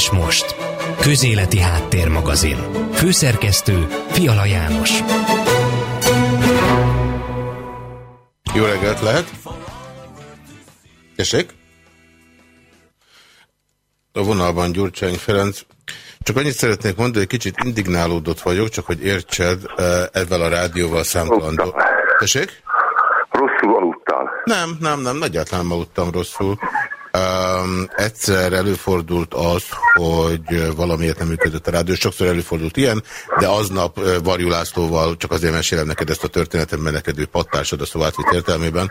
és most. Közéleti Háttérmagazin. Főszerkesztő Fiala János. Jó reggelt lehet? Tessék? A vonalban Gyurcsány Ferenc. Csak annyit szeretnék mondani, hogy kicsit indignálódott vagyok, csak hogy értsed, ezzel a rádióval számtalan. Tessék? Rosszul aludtál. Nem, nem, nem, nagyjából nem aludtam rosszul. Um, egyszer előfordult az, hogy valamiért nem működött a rádió, sokszor előfordult ilyen, de aznap Varjú Lászlóval, csak azért mesélem neked ezt a történetet, mert neked ő pattársad a szó értelmében.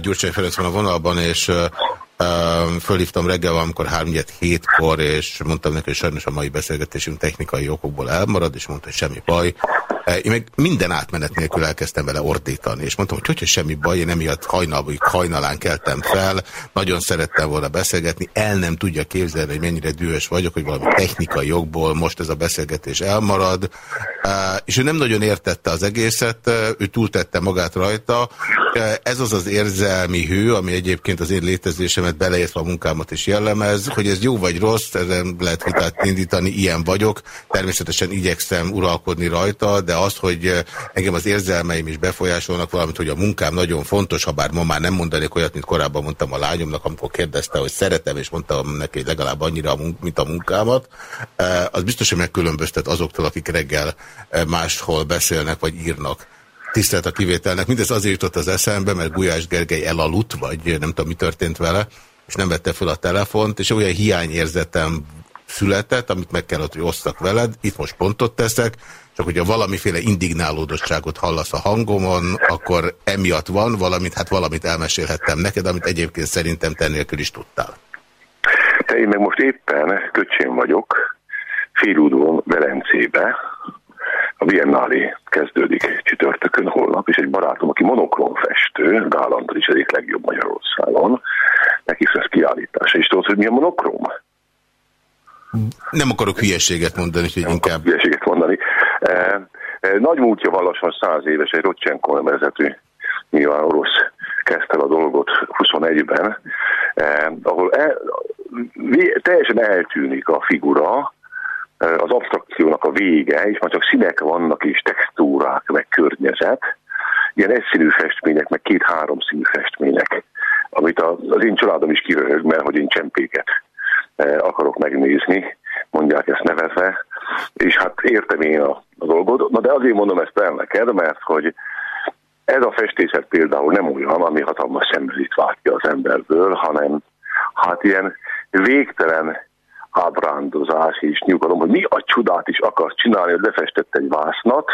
Gyurcsány Ferenc van a vonalban, és uh, Fölhívtam reggel, amikor 3 hétkor, és mondtam neki, hogy sajnos a mai beszélgetésünk technikai okokból elmarad, és mondta, hogy semmi baj. Én meg minden átmenet nélkül elkezdtem vele ordítani, és mondtam, hogy hogyha semmi baj, én emiatt hajnalban, hajnalán keltem fel, nagyon szerettem volna beszélgetni, el nem tudja képzelni, hogy mennyire dühös vagyok, hogy valami technikai jogból most ez a beszélgetés elmarad, és ő nem nagyon értette az egészet, ő túltette magát rajta. Ez az az érzelmi hő, ami egyébként az én létezésemet beleértve a munkámat is jellemez, hogy ez jó vagy rossz, ezen lehet vitát indítani, ilyen vagyok. Természetesen igyekszem uralkodni rajta, de az, hogy engem az érzelmeim is befolyásolnak, valamint, hogy a munkám nagyon fontos, ha bár ma már nem mondanék olyat, mint korábban mondtam a lányomnak, amikor kérdezte, hogy szeretem, és mondtam neki, legalább annyira, mint a munkámat, az biztos, hogy megkülönböztet azoktól, akik reggel máshol beszélnek vagy írnak. Tisztelt a kivételnek. Mindez azért jutott az eszembe, mert Gulyás Gergely elaludt, vagy nem tudom, mi történt vele, és nem vette fel a telefont, és olyan hiányérzetem született, amit meg kellett, hogy osztak veled. Itt most pontot teszek, csak hogyha valamiféle indignálódottságot hallasz a hangomon, akkor emiatt van valamit, hát valamit elmesélhettem neked, amit egyébként szerintem te nélkül is tudtál. Te én meg most éppen köcsén vagyok, félúdon Velencébe, a Biennálé kezdődik csütörtökön holnap, és egy barátom, aki monokron festő, Gálandor is egyik legjobb Magyarországon, neki lesz kiállítása. És tudod, hogy mi a monokrom? Nem akarok hülyeséget mondani, hogy inkább... Hülyeséget mondani. Nagy múltja van lassan száz éves, egy Rocsenko nevezetű nyilván orosz kezdte a dolgot 21-ben, eh, ahol el, teljesen eltűnik a figura, az abstrakciónak a vége, és már csak színek vannak, és textúrák, meg környezet, ilyen egyszínű festmények, meg két-három színű festmények, amit az én családom is kiröhög, mert hogy én csempéket akarok megnézni, mondják ezt nevezve, és hát értem én a, a dolgot, na de azért mondom ezt el neked, mert hogy ez a festészet például nem olyan, ami hatalmas szembelit vált ki az emberből, hanem hát ilyen végtelen ábrándozás és nyugalom, hogy mi a csodát is akarsz csinálni, hogy lefestett egy vásznat,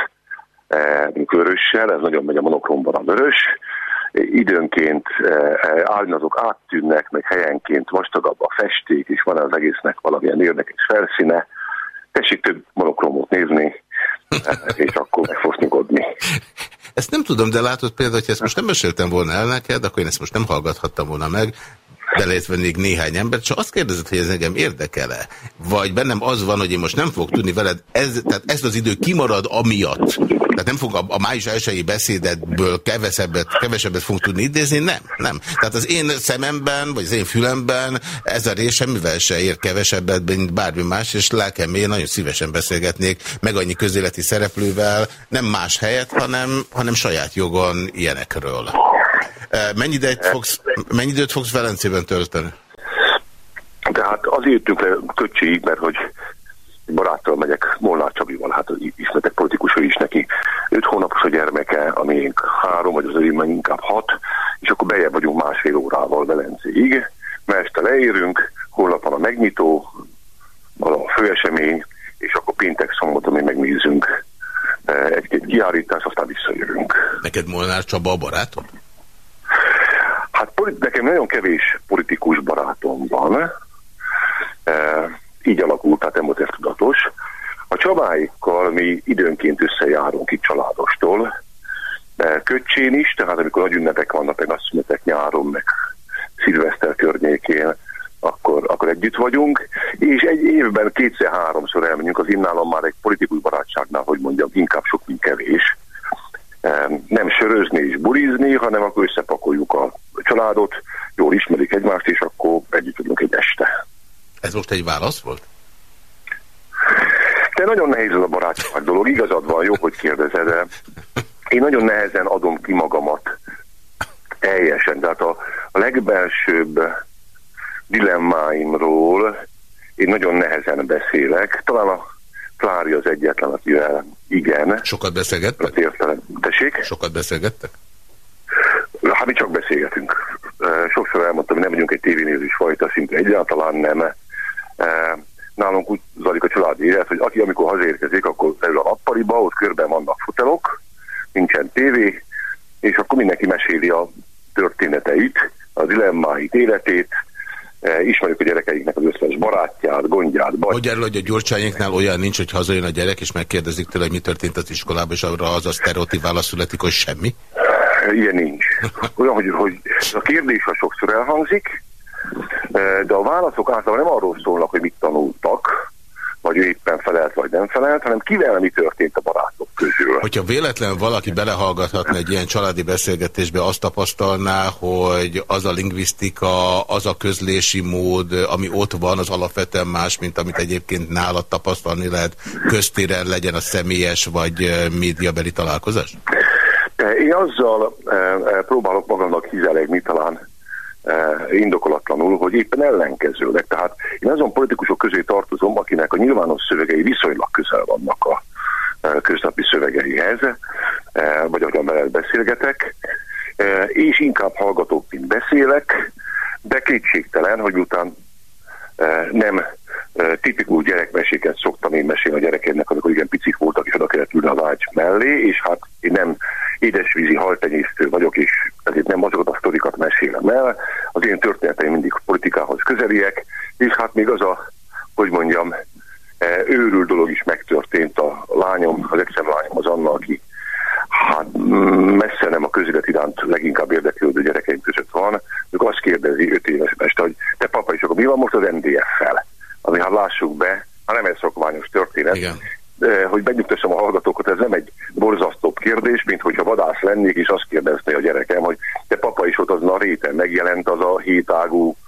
e, vörössel, ez nagyon megy a monokromban a vörös, időnként e, e, árnyatok áttűnnek, meg helyenként vastagabb a festék, és van az egésznek valamilyen érdekes felszíne. Tessék több monokromot nézni, és akkor meg fogsz nyugodni. Ezt nem tudom, de látod például, hogy ezt most nem meséltem volna el neked, akkor én ezt most nem hallgathattam volna meg, beleértve még néhány ember, csak azt kérdezett, hogy ez engem érdekel-e? Vagy bennem az van, hogy én most nem fogok tudni veled, ez, tehát ez az idő kimarad amiatt. Tehát nem fog a, a május elsői beszédetből kevesebbet, kevesebbet fog tudni idézni, nem, nem. Tehát az én szememben, vagy az én fülemben ez a rész semmivel se ér kevesebbet, mint bármi más, és lelkem én nagyon szívesen beszélgetnék meg annyi közéleti szereplővel, nem más helyet, hanem, hanem saját jogon ilyenekről. Mennyi időt fogsz, mennyi időt fogsz Velencében tölteni? Tehát azért jöttünk le Köcsiig, mert hogy baráttal megyek Molnár Csabival, hát ismertek politikus is neki. Öt hónapos a gyermeke, ami három, vagy az övé inkább hat, és akkor bejebb vagyunk másfél órával Velencéig. Mert este leérünk, holnap van a megnyitó, a főesemény, és akkor péntek szombaton mi megnézzünk egy-két kiállítás, aztán visszajövünk. Neked Molnár Csaba a barátod? Hát nekem nagyon kevés politikus barátom van, e, így alakult, tehát nem volt tudatos. A Csabáikkal mi időnként összejárunk itt családostól, de köcsén is, tehát amikor nagy ünnepek vannak, meg azt szünetek nyáron, meg szilveszter környékén, akkor, akkor együtt vagyunk, és egy évben kétszer-háromszor elmegyünk, az innálam már egy politikus barátságnál, hogy mondjam, inkább sok, mint kevés. Nem sörözni és burizni, hanem akkor összepakoljuk a családot, jól ismerik egymást, és akkor együtt tudunk egy válasz volt? nagyon nehéz ez a barátság dolog, igazad van, jó, hogy kérdezed, de én nagyon nehezen adom ki magamat teljesen. Tehát a, a legbelsőbb dilemmáimról én nagyon nehezen beszélek. Talán a Klári az egyetlen, akivel igen. Sokat beszélgettek? Értelem. Tessék? Sokat beszélgettek? Hát mi csak beszélgetünk. Sokszor elmondtam, hogy nem vagyunk egy tévénézős fajta, szinte egyáltalán nem. Nálunk úgy zajlik a családi élet, hogy aki amikor hazérkezik, akkor leül a nappaliba, ott körben vannak fotelok, nincsen tévé, és akkor mindenki meséli a történeteit, a dilemmáit, életét, e, ismerjük a gyerekeinknek az összes barátját, gondját. Baj. Hogy erről, hogy a gyurcsányéknál olyan nincs, hogy hazajön a gyerek, és megkérdezik tőle, hogy mi történt az iskolában, és arra az a sztereotív válasz születik, hogy semmi? Ilyen nincs. Olyan, hogy, hogy a kérdés ha sokszor elhangzik, e, de a válaszok általában nem arról szólnak, hogy mit tanultak, vagy éppen felelt, vagy nem felelt, hanem kivel mi történt. Véletlen valaki belehallgathatna egy ilyen családi beszélgetésbe, azt tapasztalná, hogy az a lingvisztika, az a közlési mód, ami ott van, az alapvetően más, mint amit egyébként nálad tapasztalni lehet, köztéren legyen a személyes vagy médiabeli találkozás? Én azzal próbálok magamnak hizelegni talán indokolatlanul, hogy éppen ellenkezőleg. Tehát én azon politikusok közé tartozom, akinek a nyilvános szövegei viszonylag közel vannak a köznapi szövegeihez, vagy ahogyan mellett beszélgetek, és inkább hallgatok, mint beszélek, de kétségtelen, hogy után nem tipikus gyerekmeséket szoktam én mesélni a gyerekeknek, amikor igen picik voltak, és oda kellett ülni a vágy mellé, és hát én nem édesvízi haltenyésztő vagyok, és ezért nem azokat a sztorikat mesélem el. Az én történeteim mindig politikához közeliek, és hát még az a, hogy mondjam, őrül dolog is megtörtént. A lányom, az exem lányom az Anna, aki hát messze nem a közélet iránt leginkább érdeklődő gyerekeim között van, ők azt kérdezi öt éves este, hogy te papa is, akkor mi van most az NDF-fel? Ami hát lássuk be, ha nem egy szokványos történet, Igen. De, hogy megnyugtassam a hallgatókat, ez nem egy borzasztóbb kérdés, mint hogyha vadász lennék, és azt kérdezte a gyerekem, hogy te papa is ott azon a réten megjelent az a hétágú e, e,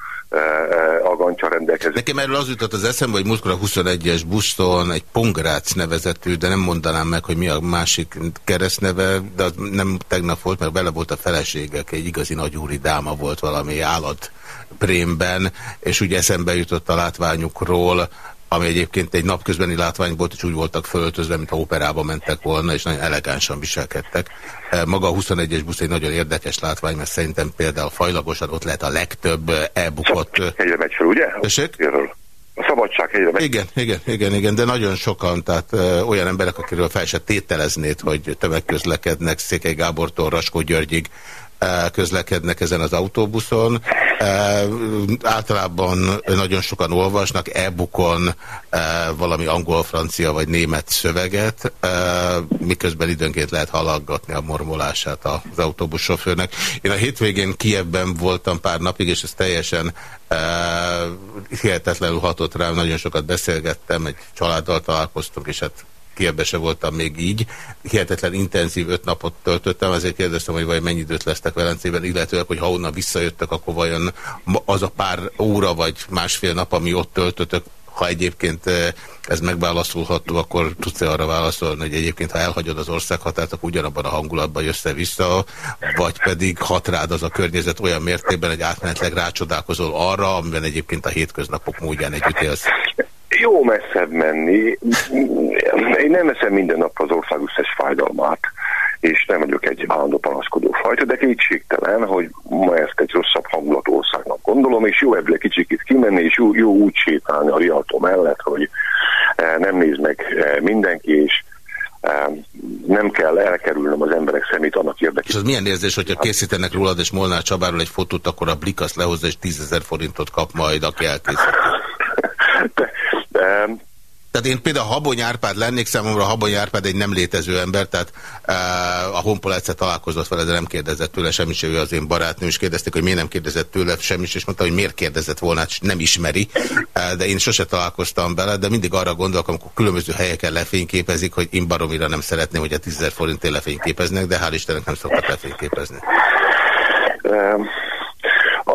agancsa rendelkező. Nekem erről az jutott az eszembe, hogy múltkor a 21-es buszon egy Pongrác nevezetű, de nem mondanám meg, hogy mi a másik keresztneve, de az nem tegnap volt, mert bele volt a feleségek, egy igazi nagyúri dáma volt valami állat prémben, és úgy eszembe jutott a látványukról, ami egyébként egy napközbeni látvány volt, és úgy voltak fölöltözve, mintha operába mentek volna, és nagyon elegánsan viselkedtek. E, maga a 21-es busz egy nagyon érdekes látvány, mert szerintem például fajlagosan ott lehet a legtöbb e-bukott... Egyre megy fel, ugye? Tessék? A szabadság egyre megy. Igen, igen, igen, igen, de nagyon sokan, tehát ö, olyan emberek, akiről fel se tételeznéd, hogy tömegközlekednek Székely Gábortól Raskó Györgyig, közlekednek ezen az autóbuszon. Általában nagyon sokan olvasnak e-bookon valami angol, francia vagy német szöveget, miközben időnként lehet hallgatni a mormolását az autóbussofőrnek. Én a hétvégén Kievben voltam pár napig, és ez teljesen hihetetlenül hatott rám, nagyon sokat beszélgettem, egy családdal találkoztunk, és hát Kievbe se voltam még így. Hihetetlen intenzív öt napot töltöttem, ezért kérdeztem, hogy vajon mennyi időt lesztek Velencében, illetőleg, hogy ha onnan visszajöttek, akkor vajon az a pár óra vagy másfél nap, ami ott töltötök, ha egyébként eh, ez megválaszolható, akkor tudsz-e arra válaszolni, hogy egyébként ha elhagyod az országhatárt, akkor ugyanabban a hangulatban jössz vissza, vagy pedig hat rád az a környezet olyan mértékben, hogy átmenetleg rácsodálkozol arra, amiben egyébként a hétköznapok módján együtt élsz? Jó messzebb menni. Én nem veszem minden nap az ország összes fájdalmát, és nem vagyok egy állandó panaszkodó fajta, de kétségtelen, hogy ma ezt egy rosszabb hangulatú országnak gondolom, és jó ebből kicsikét kimenni, és jó, jó úgy sétálni a Rialtó mellett, hogy eh, nem néz meg eh, mindenki, és eh, nem kell elkerülnöm az emberek szemét annak érdekében. És az milyen érzés, hogyha készítenek rólad és Molnár Csabáról egy fotót, akkor a Blik azt lehozza, és tízezer forintot kap majd, aki elkészíti. tehát én például Habony Árpád lennék, számomra Habony Árpád egy nem létező ember, tehát uh, a Honpol egyszer találkozott vele, de nem kérdezett tőle semmit, se ő az én barátnőm, és kérdezték, hogy miért nem kérdezett tőle semmit, és mondta, hogy miért kérdezett volna, hát nem ismeri, uh, de én sose találkoztam bele, de mindig arra gondolok, amikor különböző helyeken lefényképezik, hogy én baromira nem szeretném, hogy a 10 forintért lefényképeznek, de hál' Istennek nem szoktak lefényképezni. Um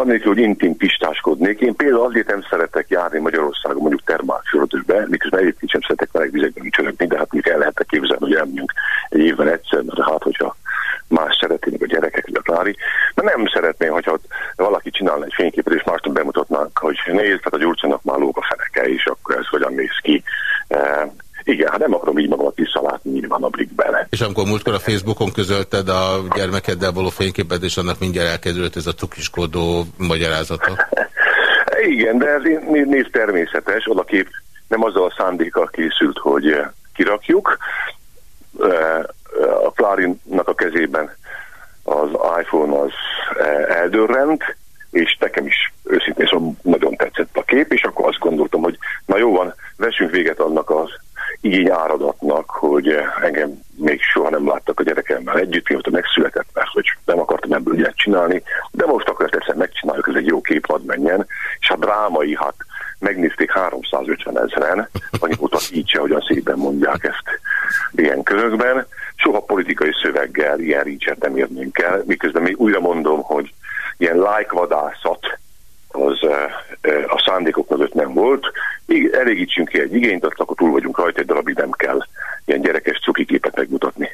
annélkül, hogy intim pistáskodnék. Én például azért nem szeretek járni Magyarországon mondjuk termálfürdőbe, miközben egyébként sem szeretek meleg vizekben ücsörögni, de hát még el lehetne képzelni, hogy elmegyünk egy évben egyszer, mert hát hogyha más szeretnének a gyerekek, vagy a Klári. De nem szeretném, hogyha valaki csinálna egy fényképet, és másnak bemutatnánk, hogy nézd, tehát a Gyurcsának már lóg a feneke, és akkor ez hogyan néz ki. Igen, hát nem akarom így magamat visszalátni nyilván a blikben. És amikor múltkor a Facebookon közölted a gyermekeddel való fényképet, és annak mindjárt elkezdődött ez a cukiskodó magyarázata? Igen, de ez néz természetes, oda kép nem azzal a szándékkal készült, hogy kirakjuk. A Klárinnak a kezében az iPhone az eldörrent, és nekem is őszintén szóval nagyon tetszett a kép, és akkor azt gondoltam, hogy na jó van, vessünk véget annak az igény áradatnak, hogy engem még soha nem láttak a gyerekemmel együtt, mióta megszületett, mert hogy nem akartam ebből ilyet csinálni, de most akkor ezt egyszer megcsináljuk, ez egy jó kép, hadd menjen, és a drámai, hát megnézték 350 ezeren, annyit így se, hogyan szépen mondják ezt ilyen körökben. Soha politikai szöveggel ilyen ricset nem érnénk el, miközben még újra mondom, hogy ilyen like-vadászat az a szándékok között nem volt. Elégítsünk ki egy igényt, azt akkor túl vagyunk rajta, egy darabig nem kell ilyen gyerekes cuki képet megmutatni.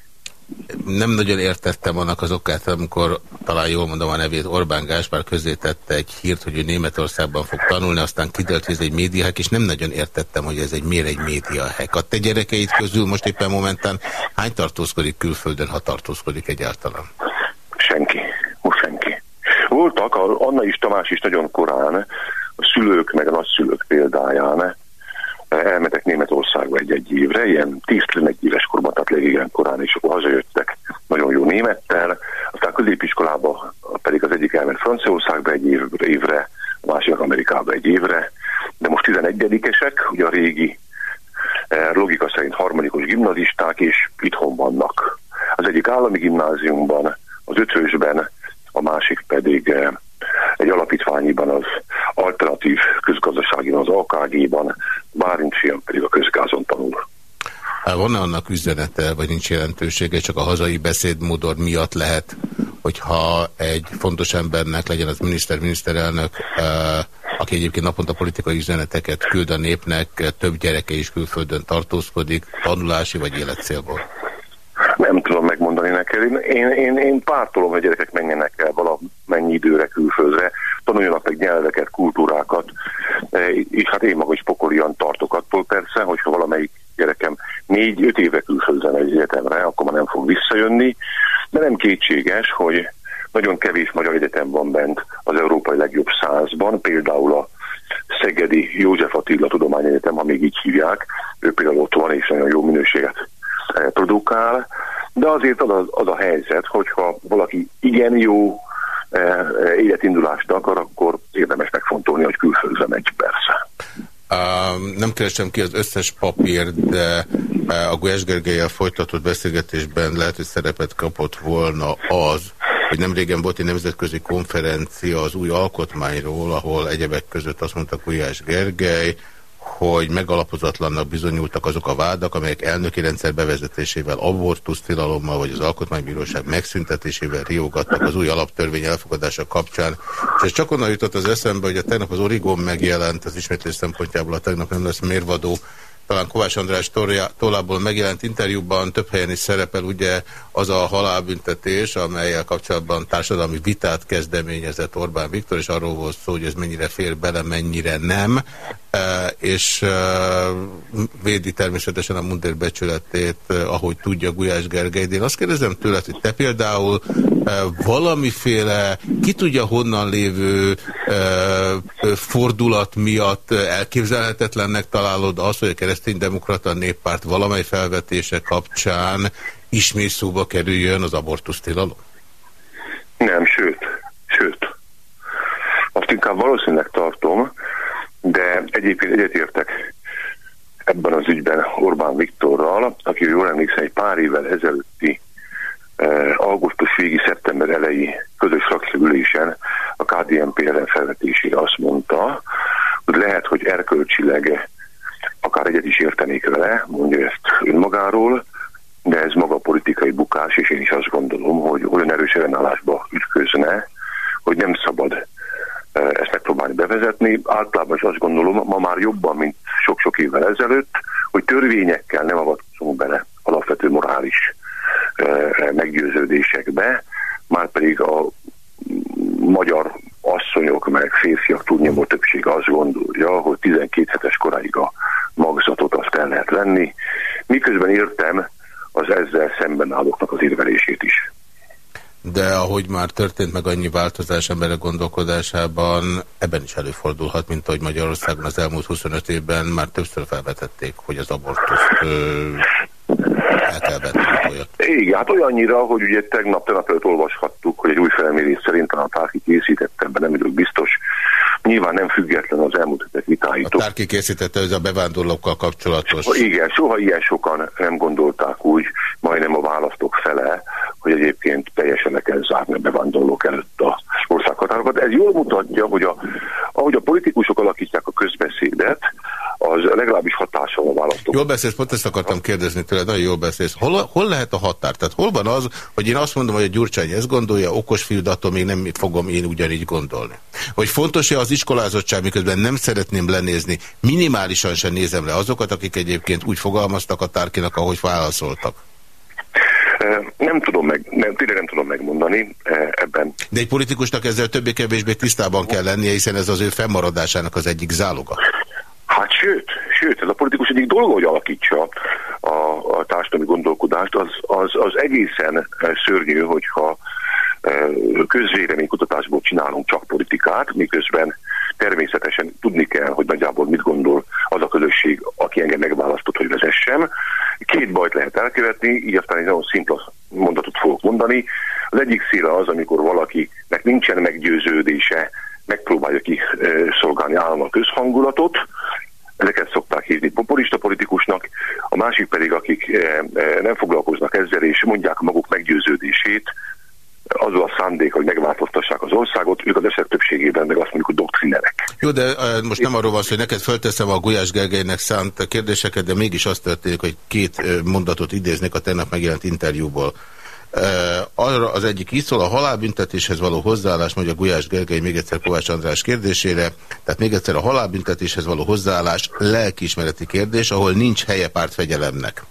Nem nagyon értettem annak az okát, amikor talán jól mondom a nevét, Orbán Gáspár közé tette egy hírt, hogy ő Németországban fog tanulni, aztán kiderült, hogy ez egy médiahek, és nem nagyon értettem, hogy ez egy miért egy médiahek. A te gyerekeid közül most éppen momentán hány tartózkodik külföldön, ha tartózkodik egyáltalán? Senki. Voltak, Anna is Tamás is nagyon korán, a szülők meg a nagyszülők példáján. Elmetek Németországba egy-egy évre, ilyen 10-11 éves korban, tehát igen korán, és akkor hazajöttek nagyon jó némettel, aztán középiskolába pedig az egyik elment Franciaországba egy évre, a másik Amerikába egy évre, de most 11-esek, ugye a régi eh, logika szerint harmadikos gimnazisták, és itthon vannak. Az egyik állami gimnáziumban, az ötvösben, a másik pedig eh, egy alapítványiban, az alternatív közgazdaságiban, az AKG-ban, Bárint fiam pedig a közgázon tanul. Van-e annak üzenete, vagy nincs jelentősége, csak a hazai beszédmódor miatt lehet, hogyha egy fontos embernek, legyen az miniszter, miniszterelnök, eh, aki egyébként naponta politikai üzeneteket küld a népnek, több gyereke is külföldön tartózkodik, tanulási vagy életcélból? Nem tudom megmondani neked. Én, én, én, én pártolom, hogy gyerekek menjenek el valamennyi időre külföldre, tanuljanak meg nyelveket, kultúrákat, e, és hát én magam is pokolian tartok attól persze, hogyha valamelyik gyerekem négy-öt éve külföldre megy egyetemre, akkor már nem fog visszajönni, de nem kétséges, hogy nagyon kevés magyar egyetem van bent az európai legjobb százban, például a Szegedi József Attila Tudományegyetem, ha még így hívják, ő például ott van és nagyon jó minőséget e, produkál, de azért az az a helyzet, hogyha valaki igen jó e, e, életindulást akar, akkor érdemes megfontolni, hogy külföldre megy persze. Uh, nem keresem ki az összes papírt, de uh, a Gulyás Gergelyel folytatott beszélgetésben lehet, hogy szerepet kapott volna az, hogy nem régen volt egy nemzetközi konferencia az új alkotmányról, ahol egyebek között azt mondta Gulyás Gergely, hogy megalapozatlannak bizonyultak azok a vádak, amelyek elnöki rendszer bevezetésével, abortusz tilalommal vagy az alkotmánybíróság megszüntetésével riogattak az új alaptörvény elfogadása kapcsán. És ez csak onnan jutott az eszembe, hogy a tegnap az Origon megjelent, az ismétlés szempontjából a tegnap nem lesz mérvadó, talán Kovács András tollából megjelent interjúban több helyen is szerepel ugye az a halálbüntetés, amelyel kapcsolatban társadalmi vitát kezdeményezett Orbán Viktor, és arról volt szó, hogy ez mennyire fér bele, mennyire nem, és védi természetesen a mundér becsületét, ahogy tudja Gulyás Gergely. De én azt kérdezem tőled, hogy te például valamiféle, ki tudja honnan lévő fordulat miatt elképzelhetetlennek találod azt, hogy a kereszténydemokrata néppárt valamely felvetése kapcsán ismét szóba kerüljön az abortusz tilalom? Nem, sőt, sőt. Azt inkább valószínűleg tartom, de egyébként egyetértek ebben az ügyben Orbán Viktorral, aki jól emlékszem egy pár évvel ezelőtti eh, augusztus végi, szeptember elejé közös frakcióülésen a KDNP ellen felvetésére azt mondta, hogy lehet, hogy erkölcsileg akár egyet is értenék vele, mondja ezt önmagáról, de ez maga politikai bukás, és én is azt gondolom, hogy olyan erős ellenállásba ütközne, hogy nem szabad ezt megpróbálni bevezetni. Általában is azt gondolom, ma már jobban, mint sok-sok évvel ezelőtt, hogy törvényekkel nem avatkozunk bele alapvető morális meggyőződésekbe, már pedig a magyar asszonyok meg férfiak túlnyomó többség azt gondolja, hogy 12 hetes koráig a magzatot azt el lehet venni, miközben értem az ezzel szemben állóknak az érvelését is. De ahogy már történt meg annyi változás emberek gondolkodásában, ebben is előfordulhat, mint ahogy Magyarországon az elmúlt 25 évben már többször felvetették, hogy az abortuszt el kell vetni. Igen, hát olyannyira, hogy ugye tegnap, tegnap előtt olvashattuk, hogy egy új felmérés szerint a Tárki készítette, ebben nem vagyok biztos, nyilván nem független az elmúlt hetek vitáitól. A Tárki készítette, ez a bevándorlókkal kapcsolatos. Igen, soha ilyen sokan nem gondolták úgy, majdnem a választók fele, hogy egyébként teljesen le kell zárni a bevándorlók előtt a országhatárokat. Ez jól mutatja, hogy a, ahogy a politikusok alakítják a közbeszédet, az legalábbis hatása a választók. Jól beszélsz, pont ezt akartam kérdezni tőle, nagyon jól beszélsz. Hol, hol lehet a határ? Tehát hol van az, hogy én azt mondom, hogy a Gyurcsány ezt gondolja, okos fiú, de attól még nem fogom én ugyanígy gondolni. Hogy fontos-e az iskolázottság, miközben nem szeretném lenézni, minimálisan sem nézem le azokat, akik egyébként úgy fogalmaztak a tárkinak, ahogy válaszoltak. Nem tudom meg, nem, tényleg nem tudom megmondani ebben. De egy politikusnak ezzel többé-kevésbé tisztában kell lennie, hiszen ez az ő fennmaradásának az egyik záloga. Hát sőt, sőt, ez a egyik dolga, hogy alakítsa a, a társadalmi gondolkodást, az, az, az egészen szörnyű, hogyha közvéleménykutatásból csinálunk csak politikát, miközben természetesen tudni kell, hogy nagyjából mit gondol az a közösség, aki engem megválasztott, hogy vezessem. Két bajt lehet elkövetni, így aztán egy nagyon szimpla mondatot fogok mondani. Az egyik széle az, amikor valakinek nincsen meggyőződése, megpróbálja kiszolgálni állam a közhangulatot, ezeket szokták hívni populista politikusnak, a másik pedig, akik nem foglalkoznak ezzel, és mondják maguk meggyőződését, azzal a szándék, hogy megváltoztassák az országot, ők az eset többségében meg azt mondjuk, hogy doktrinerek. Jó, de most nem arról van szó, hogy neked felteszem a Gulyás Gergelynek szánt kérdéseket, de mégis azt történik, hogy két mondatot idéznék a tegnap megjelent interjúból. Arra az egyik így szól, a halálbüntetéshez való hozzáállás, mondja Gulyás Gergely még egyszer Kovács András kérdésére, tehát még egyszer a halálbüntetéshez való hozzáállás lelkiismereti kérdés, ahol nincs helye pártfegyelemnek.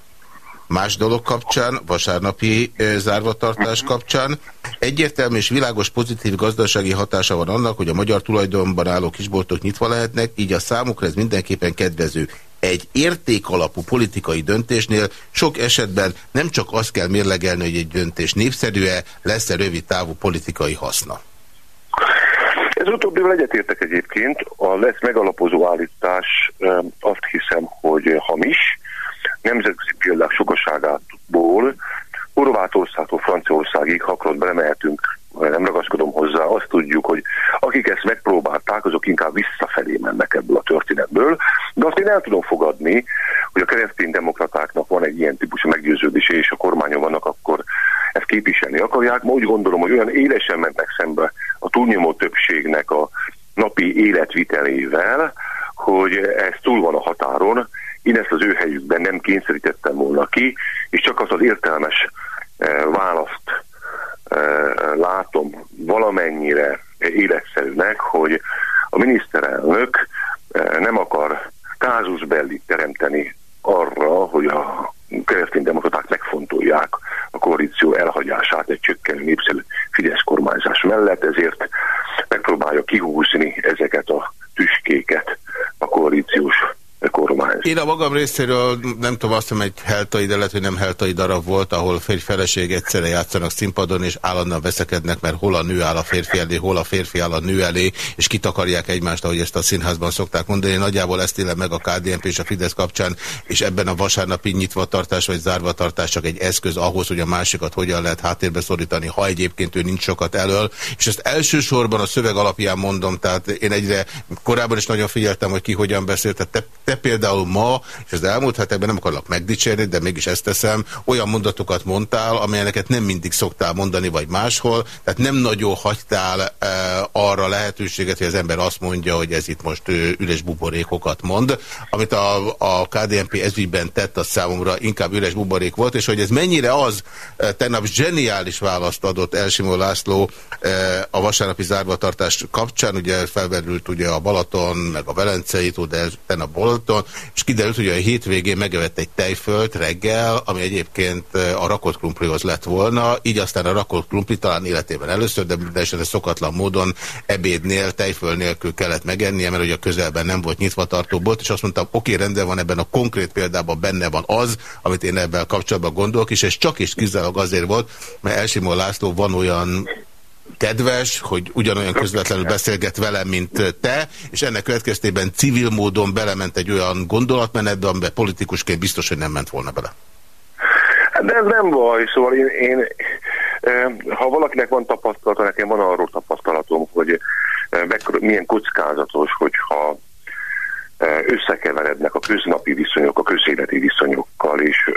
Más dolog kapcsán, vasárnapi zárvatartás kapcsán egyértelmű és világos pozitív gazdasági hatása van annak, hogy a magyar tulajdonban álló kisboltok nyitva lehetnek, így a számukra ez mindenképpen kedvező. Egy értékalapú politikai döntésnél sok esetben nem csak azt kell mérlegelni, hogy egy döntés népszerű-e, lesz-e rövid távú politikai haszna. Ez utóbbival egyetértek egyébként. A lesz megalapozó állítás azt hiszem, hogy hamis nemzetközi példák sokaságából Horvátországtól Franciaországig, ha akarod belemehetünk, nem ragaszkodom hozzá, azt tudjuk, hogy akik ezt megpróbálták, azok inkább visszafelé mennek ebből a történetből, de azt én el tudom fogadni, hogy a keresztény demokratáknak van egy ilyen típusú meggyőződése, és a kormányon vannak, akkor ezt képviselni akarják. Ma úgy gondolom, hogy olyan élesen mennek szembe a túlnyomó többségnek a napi életvitelével, hogy ez túl van a határon, én ezt az ő helyükben nem kényszerítettem volna ki, és csak az az értelmes eh, választ eh, látom valamennyire életszerűnek, hogy a miniszterelnök eh, nem akar kázus belli teremteni arra, hogy a kereszténydemokraták megfontolják a koalíció elhagyását egy csökkenő népszerű Fidesz kormányzás mellett, ezért megpróbálja kihúzni ezeket a tüskéket a koalíciós kormány. Én a magam részéről nem tudom azt, hogy egy heltai, de lehet, hogy nem heltai darab volt, ahol férj feleség egyszerre játszanak színpadon, és állandóan veszekednek, mert hol a nő áll a férfi elé, hol a férfi áll a nő elé, és kitakarják egymást, ahogy ezt a színházban szokták mondani. Nagyjából ezt élem meg a KDNP és a Fidesz kapcsán, és ebben a vasárnapi nyitvatartás vagy zárvatartás csak egy eszköz ahhoz, hogy a másikat hogyan lehet háttérbe szorítani, ha egyébként ő nincs sokat elől. És ezt elsősorban a szöveg alapján mondom, tehát én egyre korábban is nagyon figyeltem, hogy ki hogyan beszélt, te te például ma, és az elmúlt hetekben nem akarlak megdicsérni, de mégis ezt teszem, olyan mondatokat mondtál, amelyeket nem mindig szoktál mondani, vagy máshol, tehát nem nagyon hagytál e, arra lehetőséget, hogy az ember azt mondja, hogy ez itt most üres buborékokat mond. Amit a, a KDNP ezügyben tett, az számomra inkább üres buborék volt, és hogy ez mennyire az, e, tegnap zseniális választ adott Elsimó László e, a vasárnapi zárvatartás kapcsán, ugye felverült ugye a Balaton, meg a Velencei de a Balaton, és kiderült, hogy a hétvégén megevett egy tejfölt reggel, ami egyébként a rakott krumplihoz lett volna, így aztán a rakott krumpli talán életében először, de, de esetleg szokatlan módon ebédnél, tejföl nélkül kellett megennie, mert ugye a közelben nem volt nyitva tartó bolt, és azt mondtam, oké, rendben van ebben a konkrét példában benne van az, amit én ebben kapcsolatban gondolok, és ez csak is kizárólag azért volt, mert Elsimó László van olyan kedves, hogy ugyanolyan közvetlenül beszélget velem, mint te, és ennek következtében civil módon belement egy olyan gondolatmenetbe, amiben politikusként biztos, hogy nem ment volna bele. De ez nem baj, szóval én, én ha valakinek van tapasztalata, nekem van arról tapasztalatom, hogy milyen kockázatos, hogyha összekeverednek a köznapi viszonyok a közéleti viszonyokkal, és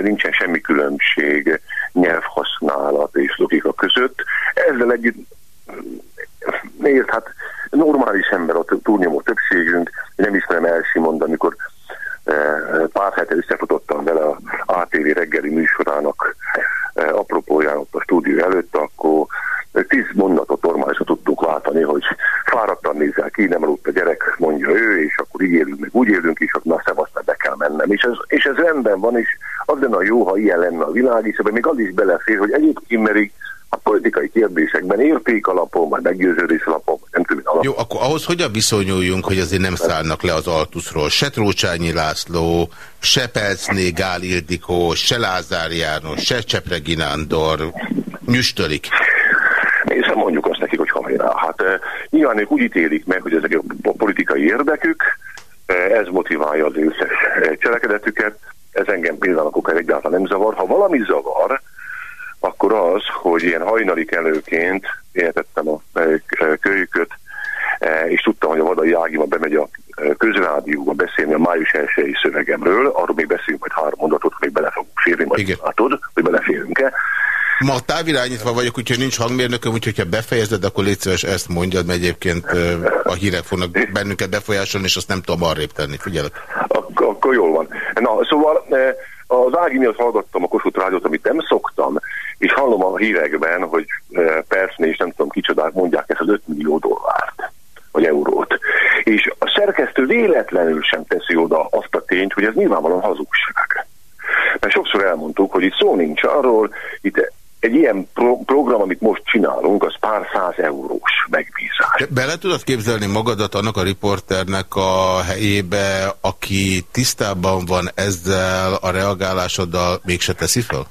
nincsen semmi különbség nyelvhasználat és logika között. Ezzel együtt nézd, hát normális ember a túlnyomó többségünk, nem ismerem Elsimond, amikor pár hete összefutottam vele a ATV reggeli műsorának apropóján ott a stúdió előtt, akkor tíz mondatot normálisan tudtunk váltani, hogy fáradtan nézel ki, nem aludt a gyerek, mondja ő, és akkor így élünk, meg úgy élünk, és akkor na szevasztán be kell mennem. És ez, és ez rendben van, és az lenne a jó, ha ilyen lenne a világ, ebben még az is belefér, hogy egyébként merig a politikai kérdésekben érték alapon, vagy meggyőződés alapon, nem tudom, alapon. Jó, akkor ahhoz hogyan viszonyuljunk, hogy azért nem szállnak le az Altuszról? Se Trócsányi László, se Pelcné Gál Ildikó, se Lázár János, se Csepregi Nándor nyüstölik. És mondjuk azt nekik, hogy hajrá. Hát e, nyilván ők úgy ítélik meg, hogy ezek a politikai érdekük, e, ez motiválja az összes cselekedetüket, ez engem például egyáltalán nem zavar. Ha valami zavar, akkor az, hogy ilyen hajnali kelőként értettem a kölyköt, és tudtam, hogy a Vadai Ágima bemegy a közrádióba beszélni a május 1 szövegemről, arról még beszélünk majd három mondatot, még bele fogunk férni, majd Igen. látod, hogy beleférünk-e. Ma távirányítva vagyok, úgyhogy nincs hangmérnököm, úgyhogy ha befejezed, akkor légy szíves ezt mondjad, mert egyébként a hírek fognak bennünket befolyásolni, és azt nem tudom arrébb tenni. Figyelek. Ak akkor jól van. Na, szóval az Ági miatt hallgattam a Kossuth Rádiót, amit nem szoktam, és hallom a hírekben, hogy persze, és nem tudom kicsodák mondják ezt az 5 millió dollárt, vagy eurót. És a szerkesztő véletlenül sem teszi oda azt a tényt, hogy ez nyilvánvalóan hazugság. Mert sokszor elmondtuk, hogy itt szó nincs arról, itt egy ilyen pro program, amit most csinálunk, az pár száz eurós megbízás. Bele tudod képzelni magadat annak a riporternek a helyébe, aki tisztában van ezzel a reagálásoddal, mégse teszi fel?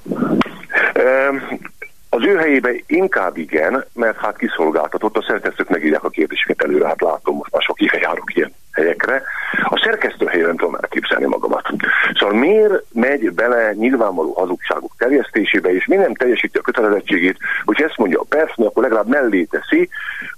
Az ő helyébe inkább igen, mert hát kiszolgáltatott, a szerkesztők megírják a kérdéseket előre, hát látom, most már sok éve járok ilyen helyekre. A szerkesztő helyében tudom elképzelni magamat. Szóval miért megy bele nyilvánvaló hazugságok terjesztésébe, és mi nem teljesíti a kötelezettségét, hogy ezt mondja a Perszni, akkor legalább mellé teszi,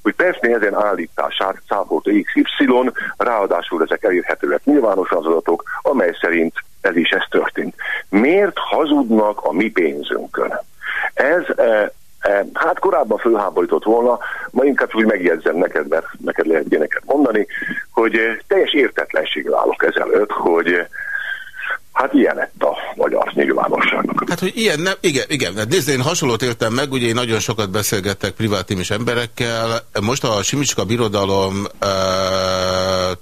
hogy Perszni ezen állítását száfolta XY, ráadásul ezek elérhetőek nyilvános az adatok, amely szerint ez is ez történt. Miért hazudnak a mi pénzünkön? Ez e, e, hát korábban fölháborított volna, ma inkább úgy megjegyzem neked, mert neked lehet ilyeneket mondani, hogy teljes értetlenséggel állok ezelőtt, hogy Hát ilyen lett a magyar nyilvánosságnak. Hát, hogy ilyen, nem, igen, igen. Hát nézd, én hasonlót értem meg, ugye én nagyon sokat beszélgettek privátim emberekkel. Most a Simicska Birodalom uh,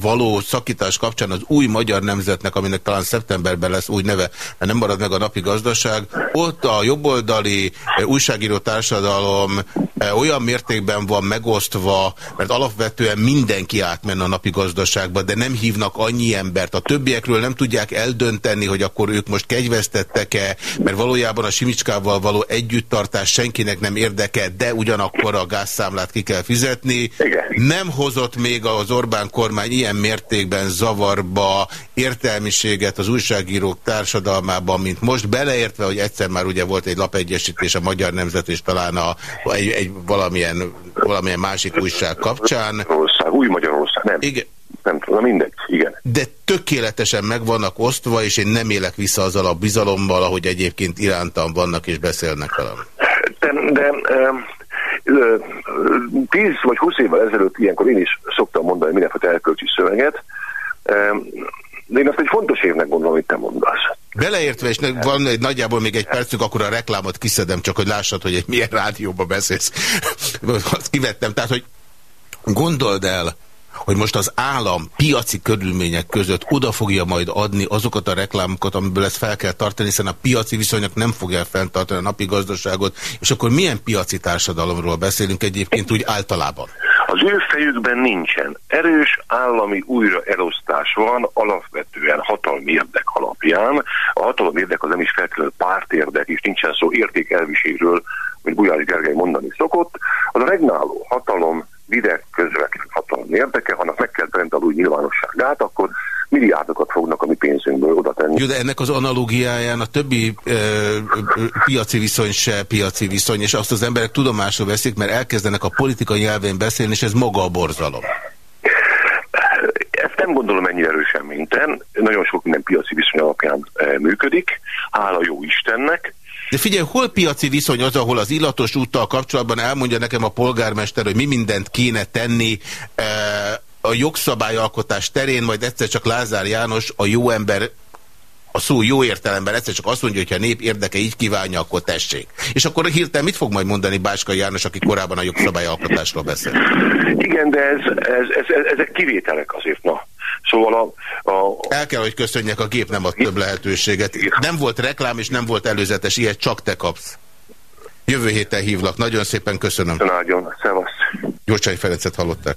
való szakítás kapcsán az új magyar nemzetnek, aminek talán szeptemberben lesz új neve, mert nem marad meg a napi gazdaság, ott a jobboldali eh, újságíró társadalom eh, olyan mértékben van megosztva, mert alapvetően mindenki átmenne a napi gazdaságba, de nem hívnak annyi embert. A többiekről nem tudják eldönteni, hogy akkor ők most kegyvesztettek-e, mert valójában a Simicskával való együttartás senkinek nem érdeke, de ugyanakkor a gázszámlát ki kell fizetni. Igen. Nem hozott még az Orbán kor kormány ilyen mértékben zavarba értelmiséget az újságírók társadalmában, mint most, beleértve, hogy egyszer már ugye volt egy lapegyesítés a Magyar Nemzet, és talán a, egy, egy valamilyen, valamilyen másik újság kapcsán. Magyarország, új Magyarország, nem. Igen. nem tudom, mindegy, igen. De tökéletesen meg vannak osztva, és én nem élek vissza azzal a bizalommal, ahogy egyébként irántam vannak és beszélnek velem. De, de tíz vagy húsz évvel ezelőtt ilyenkor én is szoktam mondani mindenfajta elkölcsi szöveget, de én azt egy fontos évnek gondolom, amit te mondasz. Beleértve, és van egy nagyjából még egy percünk, akkor a reklámot kiszedem, csak hogy lássad, hogy egy milyen rádióba beszélsz. azt kivettem, tehát, hogy gondold el, hogy most az állam piaci körülmények között oda fogja majd adni azokat a reklámokat, amiből ezt fel kell tartani, hiszen a piaci viszonyok nem fogják fenntartani a napi gazdaságot, és akkor milyen piaci társadalomról beszélünk egyébként úgy általában? Az ő fejükben nincsen. Erős állami újraelosztás van alapvetően hatalmi érdek alapján. A hatalmi érdek az nem is feltétlenül pártérdek, és nincsen szó értékelviségről, mint Bujári Gergely mondani szokott. Az a regnáló hatalom direkt közvetlen hatalmi érdeke, hanem meg kell a új nyilvánosságát, akkor milliárdokat fognak a mi pénzünkből oda tenni. Jó, de ennek az analógiáján a többi e, piaci viszony se piaci viszony, és azt az emberek tudomásul veszik, mert elkezdenek a politikai nyelvén beszélni, és ez maga a borzalom. Ezt nem gondolom ennyire erősen, minten. Nagyon sok minden piaci viszony alapján működik. Hála jó Istennek. De figyelj, hol piaci viszony az, ahol az illatos úttal kapcsolatban elmondja nekem a polgármester, hogy mi mindent kéne tenni a jogszabályalkotás terén, majd egyszer csak Lázár János, a jó ember a szó jó értelemben egyszer csak azt mondja, hogy ha a nép érdeke így kívánja, akkor tessék. És akkor hirtelen mit fog majd mondani Báska János, aki korábban a jogszabályalkotásról beszél? Igen, de ez, ez, ez, ezek kivételek azért, na. Szóval a, a... El kell, hogy köszönjek, a gép nem ad több lehetőséget. Nem volt reklám, és nem volt előzetes, ilyet csak te kapsz. Jövő héten hívlak. Nagyon szépen köszönöm. Nagyon, szevasz. Gyurcsány Ferencet hallották.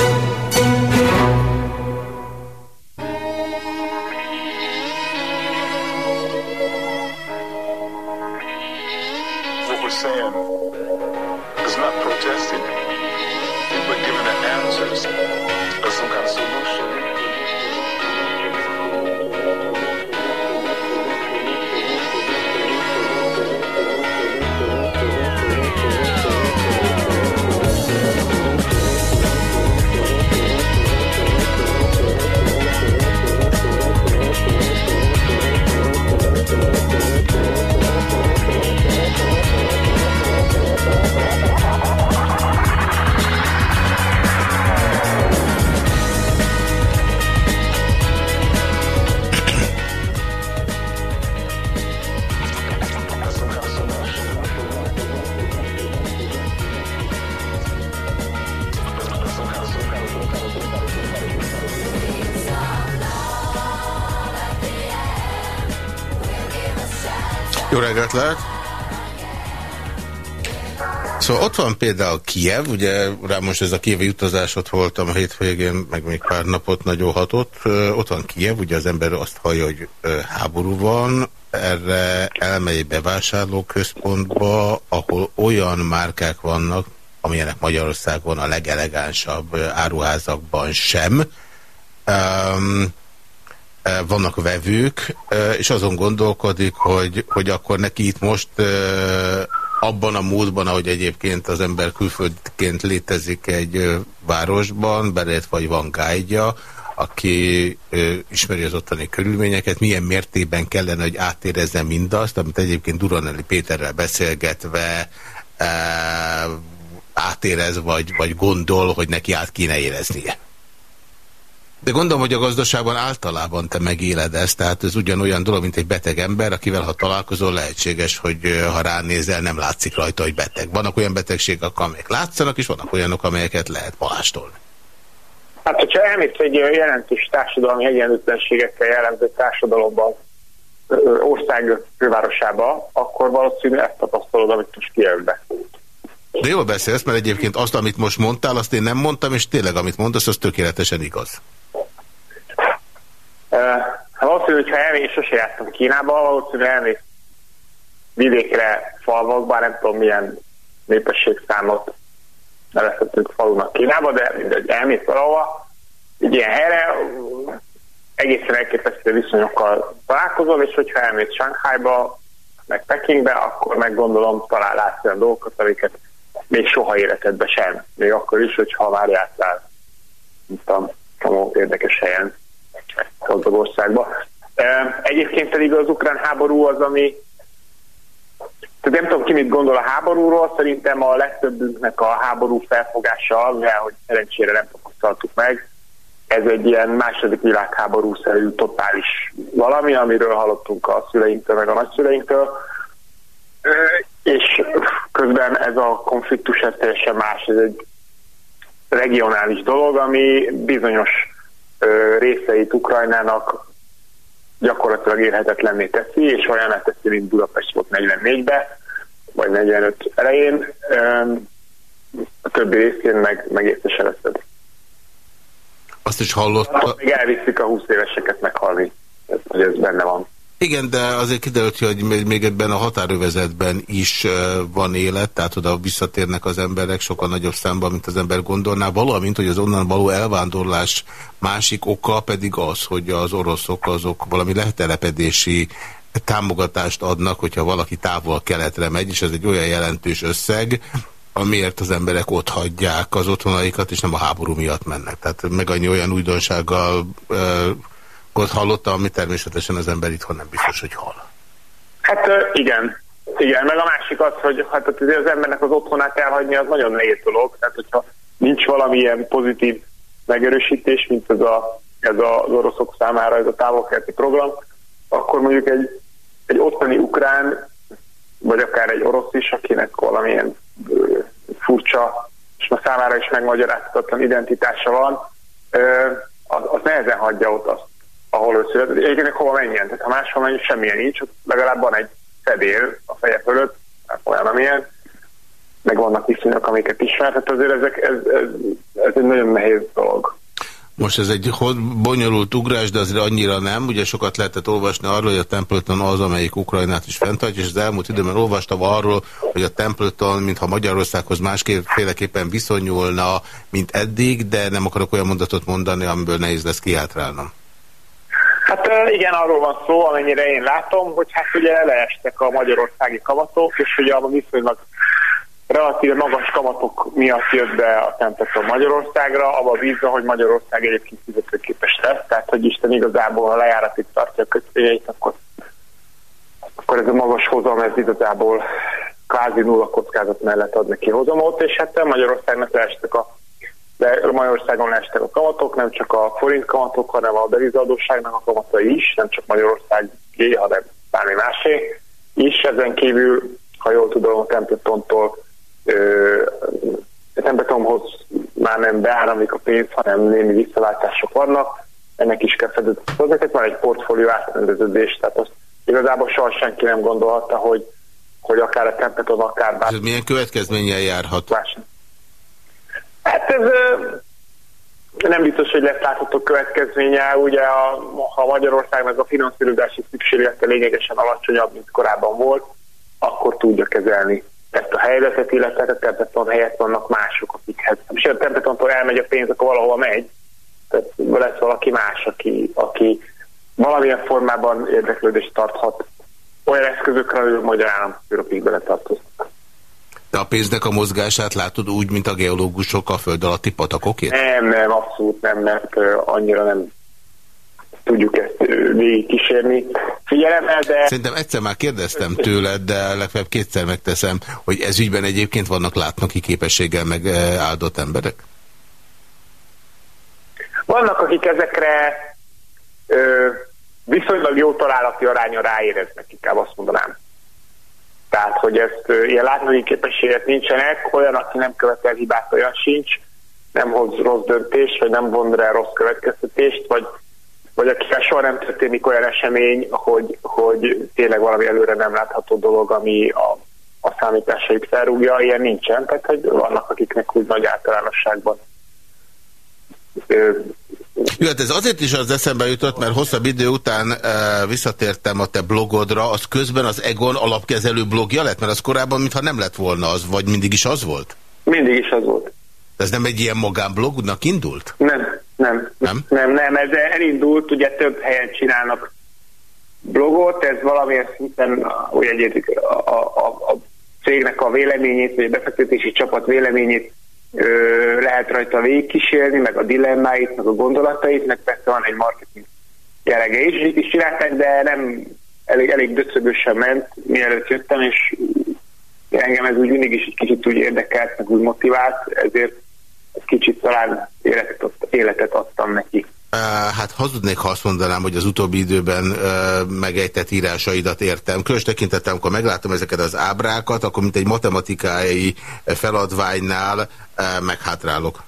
Reggelt lehet! Szóval ott van például Kiev, ugye rá most ez a kievi utazásot voltam a hétvégén, meg még pár napot nagyon hatott. Ott van Kiev, ugye az ember azt hallja, hogy háború van, erre elmegy bevásárlóközpontba, ahol olyan márkák vannak, amilyenek Magyarországon a legelegánsabb áruházakban sem. Um, vannak vevők, és azon gondolkodik, hogy, hogy akkor neki itt most abban a módban, ahogy egyébként az ember külföldként létezik egy városban, belét vagy van gájdja, aki ismeri az ottani körülményeket, milyen mértékben kellene, hogy átérezze mindazt, amit egyébként Duranelli Péterrel beszélgetve ö, átérez, vagy, vagy gondol, hogy neki át kéne éreznie. De gondolom, hogy a gazdaságban általában te megéled ezt, tehát ez ugyanolyan dolog, mint egy beteg ember, akivel ha találkozol, lehetséges, hogy ha ránézel, nem látszik rajta, hogy beteg. Vannak olyan betegségek, amelyek látszanak, és vannak olyanok, amelyeket lehet palástolni. Hát, hogyha elmész egy jelentős társadalmi egyenlőtlenségekkel jellemző társadalomban, ország fővárosába, akkor valószínűleg ezt tapasztalod, amit most kijövbe. De jól beszélsz, mert egyébként azt, amit most mondtál, azt én nem mondtam, és tényleg, amit mondasz, az tökéletesen igaz. Hát valószínűleg, hogyha elmész, sose jártam Kínába, valószínűleg elmész vidékre, falvakba, nem tudom milyen népességszámot nevezhetünk falunak Kínába, de mindegy, elmész valahova, egy ilyen helyre, egészen elképesztő viszonyokkal találkozol, és hogyha elmész Sánkhájba, meg Pekingbe, akkor meg gondolom talán látsz olyan dolgokat, amiket még soha életedben sem. Még akkor is, hogyha már jártál mint a csomó érdekes helyen gazdag országba. Egyébként pedig az ukrán háború az, ami tehát nem tudom ki mit gondol a háborúról, szerintem a legtöbbünknek a háború felfogása, mivel hogy szerencsére nem tapasztaltuk meg, ez egy ilyen második világháború-szerű totális valami, amiről hallottunk a szüleinktől, meg a nagyszüleinktől, és közben ez a konfliktus ez teljesen más, ez egy regionális dolog, ami bizonyos részeit Ukrajnának gyakorlatilag érhetetlenné teszi, és olyan teszi, mint Budapest volt 44-ben, vagy 45 elején, a többi részén meg, meg észre leszed. Azt is hallotta... Még elviszik a 20 éveseket meghalni, hogy ez benne van. Igen, de azért kiderült, hogy még ebben a határövezetben is van élet, tehát oda visszatérnek az emberek sokkal nagyobb számban, mint az ember gondolná, valamint, hogy az onnan való elvándorlás másik oka pedig az, hogy az oroszok azok valami letelepedési támogatást adnak, hogyha valaki távol keletre megy, és ez egy olyan jelentős összeg, amiért az emberek ott hagyják az otthonaikat, és nem a háború miatt mennek. Tehát meg annyi olyan újdonsággal hallotta, ami természetesen az ember itthon nem biztos, hogy hall. Hát igen, igen, meg a másik az, hogy hát az embernek az otthonát elhagyni, az nagyon nehéz dolog. Tehát, hogyha nincs valamilyen pozitív megerősítés, mint ez, a, ez az oroszok számára ez a távolkeleti program, akkor mondjuk egy, egy otthoni ukrán, vagy akár egy orosz is, akinek valamilyen furcsa, és ma számára is megmagyarázhatatlan identitása van, az, az nehezen hagyja ott azt, ahol ő született. Egyébként hova menjen? Tehát ha máshol menjen, semmilyen nincs, legalább van egy fedél a feje fölött, hát olyan, amilyen, meg vannak viszonyok, amiket ismer, tehát azért ezek, ez, ez, ez egy nagyon nehéz dolog. Most ez egy bonyolult ugrás, de azért annyira nem. Ugye sokat lehetett olvasni arról, hogy a Templeton az, amelyik Ukrajnát is fenntartja, és az elmúlt időben olvastam arról, hogy a Templeton, mintha Magyarországhoz másféleképpen viszonyulna, mint eddig, de nem akarok olyan mondatot mondani, amiből nehéz lesz kiátrálnom. Hát igen, arról van szó, amennyire én látom, hogy hát ugye leestek a magyarországi kamatok, és ugye a viszonylag relatíve magas kamatok miatt jött be a Templeton Magyarországra, abba bízva, hogy Magyarország egyébként fizetőképes lesz, tehát hogy Isten igazából a lejáratig tartja a kötvényeit, akkor, akkor ez a magas hozam, ez igazából kvázi nulla kockázat mellett ad neki hozamot, és hát Magyarországnak leestek a de Magyarországon leestek a kamatok, nem csak a forint kamatok, hanem a devizadóságnak a kamatai is, nem csak Magyarország hanem bármi másé is. Ezen kívül, ha jól tudom, a Templetontól Templetonhoz már nem beáramlik a pénz, hanem némi visszaváltások vannak, ennek is kell hozni, tehát van egy portfólió átrendeződés, tehát azt igazából soha senki nem gondolhatta, hogy, hogy akár a Templeton, akár bár... Ez milyen következménnyel járhat? Vásen. Hát ez nem biztos, hogy lesz látható következménye. Ugye a, ha Magyarországnak a finanszírozási szükséglete lényegesen alacsonyabb, mint korábban volt, akkor tudja kezelni ezt a helyzetet, illetve a Tempeton helyett vannak mások, akikhez. És a Tempetontól elmegy a pénz, akkor valahova megy. Tehát lesz valaki más, aki, aki valamilyen formában érdeklődést tarthat olyan eszközökre, hogy magyar állampapírok beletartoznak. De a pénznek a mozgását látod úgy, mint a geológusok a föld alatti patakokért? Nem, nem, abszolút nem, mert annyira nem tudjuk ezt végig kísérni figyelemmel, de... Szerintem egyszer már kérdeztem tőled, de legfeljebb kétszer megteszem, hogy ez ügyben egyébként vannak látnoki képességgel meg áldott emberek? Vannak, akik ezekre ö, viszonylag jó találati aránya ráéreznek, inkább azt mondanám. Tehát, hogy ezt ilyen látnói képességek nincsenek, olyan, aki nem követel hibát, olyan sincs, nem hoz rossz döntést, vagy nem von rá rossz következtetést, vagy, vagy akivel soha nem történik olyan esemény, hogy, hogy tényleg valami előre nem látható dolog, ami a, a számításait felrúgja, ilyen nincsen. Tehát, hogy vannak, akiknek úgy nagy általánosságban jó, hát ez azért is az eszembe jutott, mert hosszabb idő után e, visszatértem a te blogodra, az közben az Egon alapkezelő blogja lett, mert az korábban mintha nem lett volna az, vagy mindig is az volt? Mindig is az volt. De ez nem egy ilyen magánblognak indult? Nem, nem. Nem? Nem, nem, ez elindult, ugye több helyen csinálnak blogot, ez valamilyen szinten úgy egyedik a, a, a, a cégnek a véleményét, vagy a befektetési csapat véleményét lehet rajta végigkísérni, meg a dilemmáit, meg a gondolatait, meg persze van egy marketing jellege is, és is csinálták, de nem elég, elég döcögösen ment, mielőtt jöttem, és engem ez úgy mindig is egy kicsit úgy érdekelt, meg úgy motivált, ezért egy kicsit talán életet, életet adtam neki. Hát hazudnék, ha azt mondanám, hogy az utóbbi időben uh, megejtett írásaidat értem. Különös tekintettem, amikor meglátom ezeket az ábrákat, akkor mint egy matematikai feladványnál uh, meghátrálok.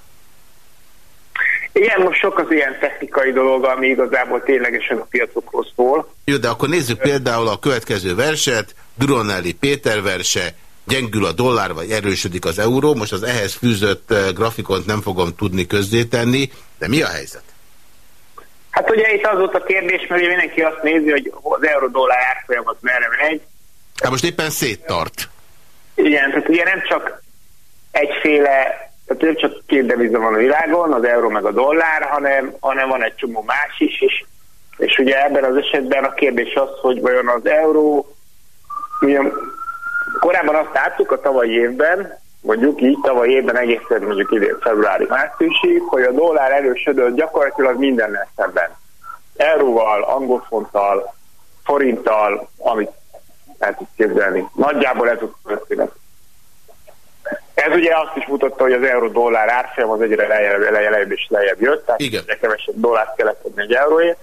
Igen, most sok az ilyen technikai dolog, ami igazából ténylegesen a piacokról szól. Jó, de akkor nézzük például a következő verset, Duronelli Péter verse, gyengül a dollár, vagy erősödik az euró. Most az ehhez fűzött grafikont nem fogom tudni közzétenni, de mi a helyzet? Hát ugye itt az volt a kérdés, mert mindenki azt nézi, hogy az euró-dollár árfolyam az merre megy. Hát most éppen széttart. Igen, tehát ugye nem csak egyféle, tehát nem csak két deviza van a világon, az euró meg a dollár, hanem, hanem van egy csomó más is, és, és ugye ebben az esetben a kérdés az, hogy vajon az euró, milyen, korábban azt láttuk a tavalyi évben, mondjuk így tavaly évben egészen mondjuk idén februári márciusig, hogy a dollár erősödött gyakorlatilag mindennel szemben. Euróval, angol fonttal, forinttal, amit lehet itt képzelni. Nagyjából ez a történet. Ez ugye azt is mutatta, hogy az euró-dollár árfolyam az egyre lejjebb, lejjebb és lejjebb jött, tehát Igen. kevesebb dollárt kellett adni egy euróért.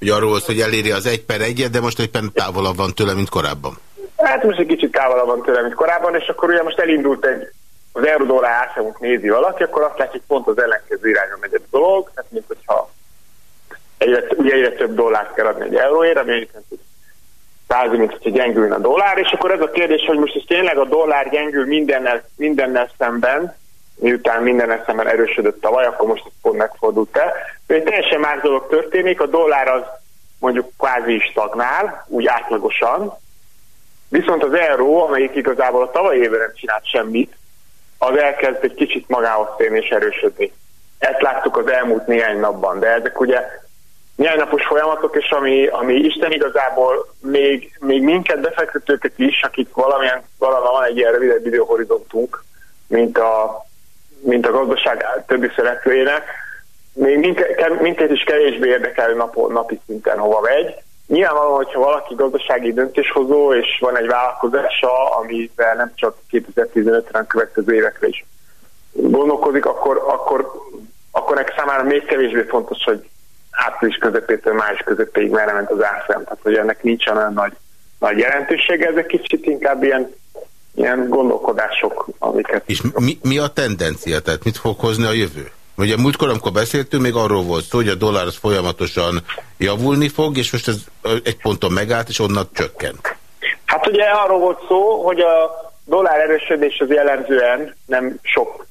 Ugye arról hogy eléri az egy per egyet, de most éppen távolabb van tőle, mint korábban. Hát most egy kicsit távolabb van tőle, mint korábban, és akkor ugye most elindult egy az euró-dollár árfolyamot nézi valaki, akkor azt látja, hogy pont az ellenkező irányba megy a dolog, tehát mint hogyha egyre, ugye egyre több dollárt kell adni egy euróért, ami egyébként százi, mint hogyha gyengülne a dollár, és akkor ez a kérdés, hogy most ez tényleg a dollár gyengül mindennel, mindennel szemben, miután mindennel szemben erősödött tavaly, akkor most ez pont megfordult-e. Egy teljesen más dolog történik, a dollár az mondjuk kvázi stagnál, úgy átlagosan, Viszont az euró, amelyik igazából a tavalyi évben nem csinált semmit, az elkezd egy kicsit magához térni és erősödni. Ezt láttuk az elmúlt néhány napban, de ezek ugye néhány napos folyamatok, és ami, ami Isten igazából még, még minket befektetőket is, akik valamilyen, valahol van egy ilyen rövidebb időhorizontunk, mint a, mint a gazdaság többi szereplőjének, még minket, minket is kevésbé érdekel nap, napi szinten hova megy, Nyilvánvalóan, hogyha valaki gazdasági döntéshozó, és van egy vállalkozása, amivel nem csak 2015-re, következő évekre is gondolkodik, akkor, akkor, akkor nek számára még kevésbé fontos, hogy április közepétől május közepéig merre ment az árfolyam. Tehát, hogy ennek nincsen olyan nagy, nagy jelentősége, ezek kicsit inkább ilyen, ilyen gondolkodások, amiket... És mi, mi a tendencia? Tehát mit fog hozni a jövő? Ugye múltkor, amikor beszéltünk, még arról volt szó, hogy a dollár az folyamatosan javulni fog, és most ez egy ponton megállt, és onnan csökkent. Hát ugye arról volt szó, hogy a dollár erősödés az jellemzően nem sok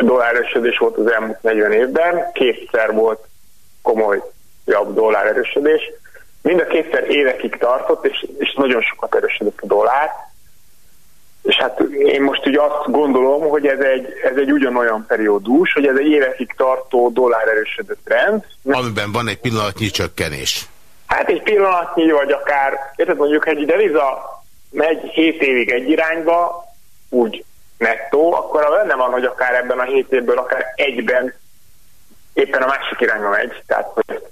dollár erősödés volt az elmúlt 40 évben, kétszer volt komoly jobb dollár erősödés. Mind a kétszer évekig tartott, és, és nagyon sokat erősödött a dollár. És hát én most ugye azt gondolom, hogy ez egy, ez egy ugyanolyan periódus, hogy ez egy évekig tartó dollár erősödött trend. Amiben van egy pillanatnyi csökkenés. Hát egy pillanatnyi, vagy akár, érted mondjuk egy deviza megy 7 évig egy irányba, úgy nettó, akkor a benne van, hogy akár ebben a 7 évből, akár egyben éppen a másik irányba megy. Tehát, hogy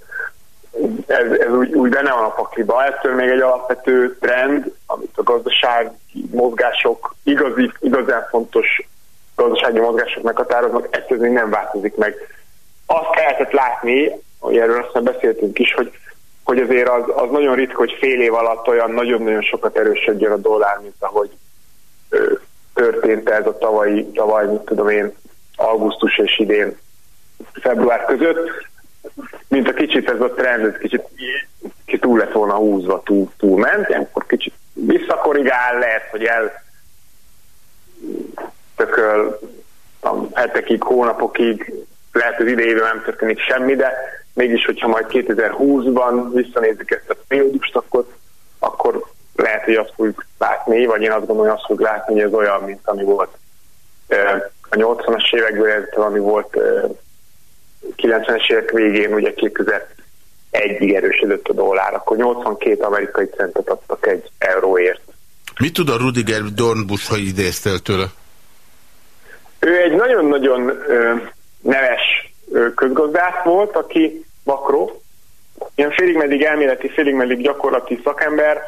ez, ez úgy, úgy benne van a pakliba. Ettől még egy alapvető trend, amit a gazdasági mozgások, igazi, igazán fontos gazdasági mozgások meghatároznak, ettől még nem változik meg. Azt lehetett látni, hogy erről aztán beszéltünk is, hogy, hogy azért az, az nagyon ritka, hogy fél év alatt olyan nagyon-nagyon sokat erősödjön a dollár, mint ahogy ö, történt ez a tavalyi, tavaly, mit tudom én, augusztus és idén február között mint a kicsit ez a trend, ez kicsit, kicsit túl lett volna húzva, túl, túl ment, akkor kicsit visszakorrigál, lehet, hogy el tököl a hetekig, hónapokig, lehet, hogy idejében nem történik semmi, de mégis, hogyha majd 2020-ban visszanézzük ezt a periódust, akkor, akkor lehet, hogy azt fogjuk látni, vagy én azt gondolom, hogy azt fogjuk látni, hogy ez olyan, mint ami volt a 80-as évekből, ami volt 90-es évek végén, ugye 2001-ig erősödött a dollár, akkor 82 amerikai centet adtak egy euróért. Mit tud a Rudiger Dornbusch, ha idéztél tőle? Ő egy nagyon-nagyon neves közgazdász volt, aki makró, ilyen félig meddig elméleti, félig meddig gyakorlati szakember,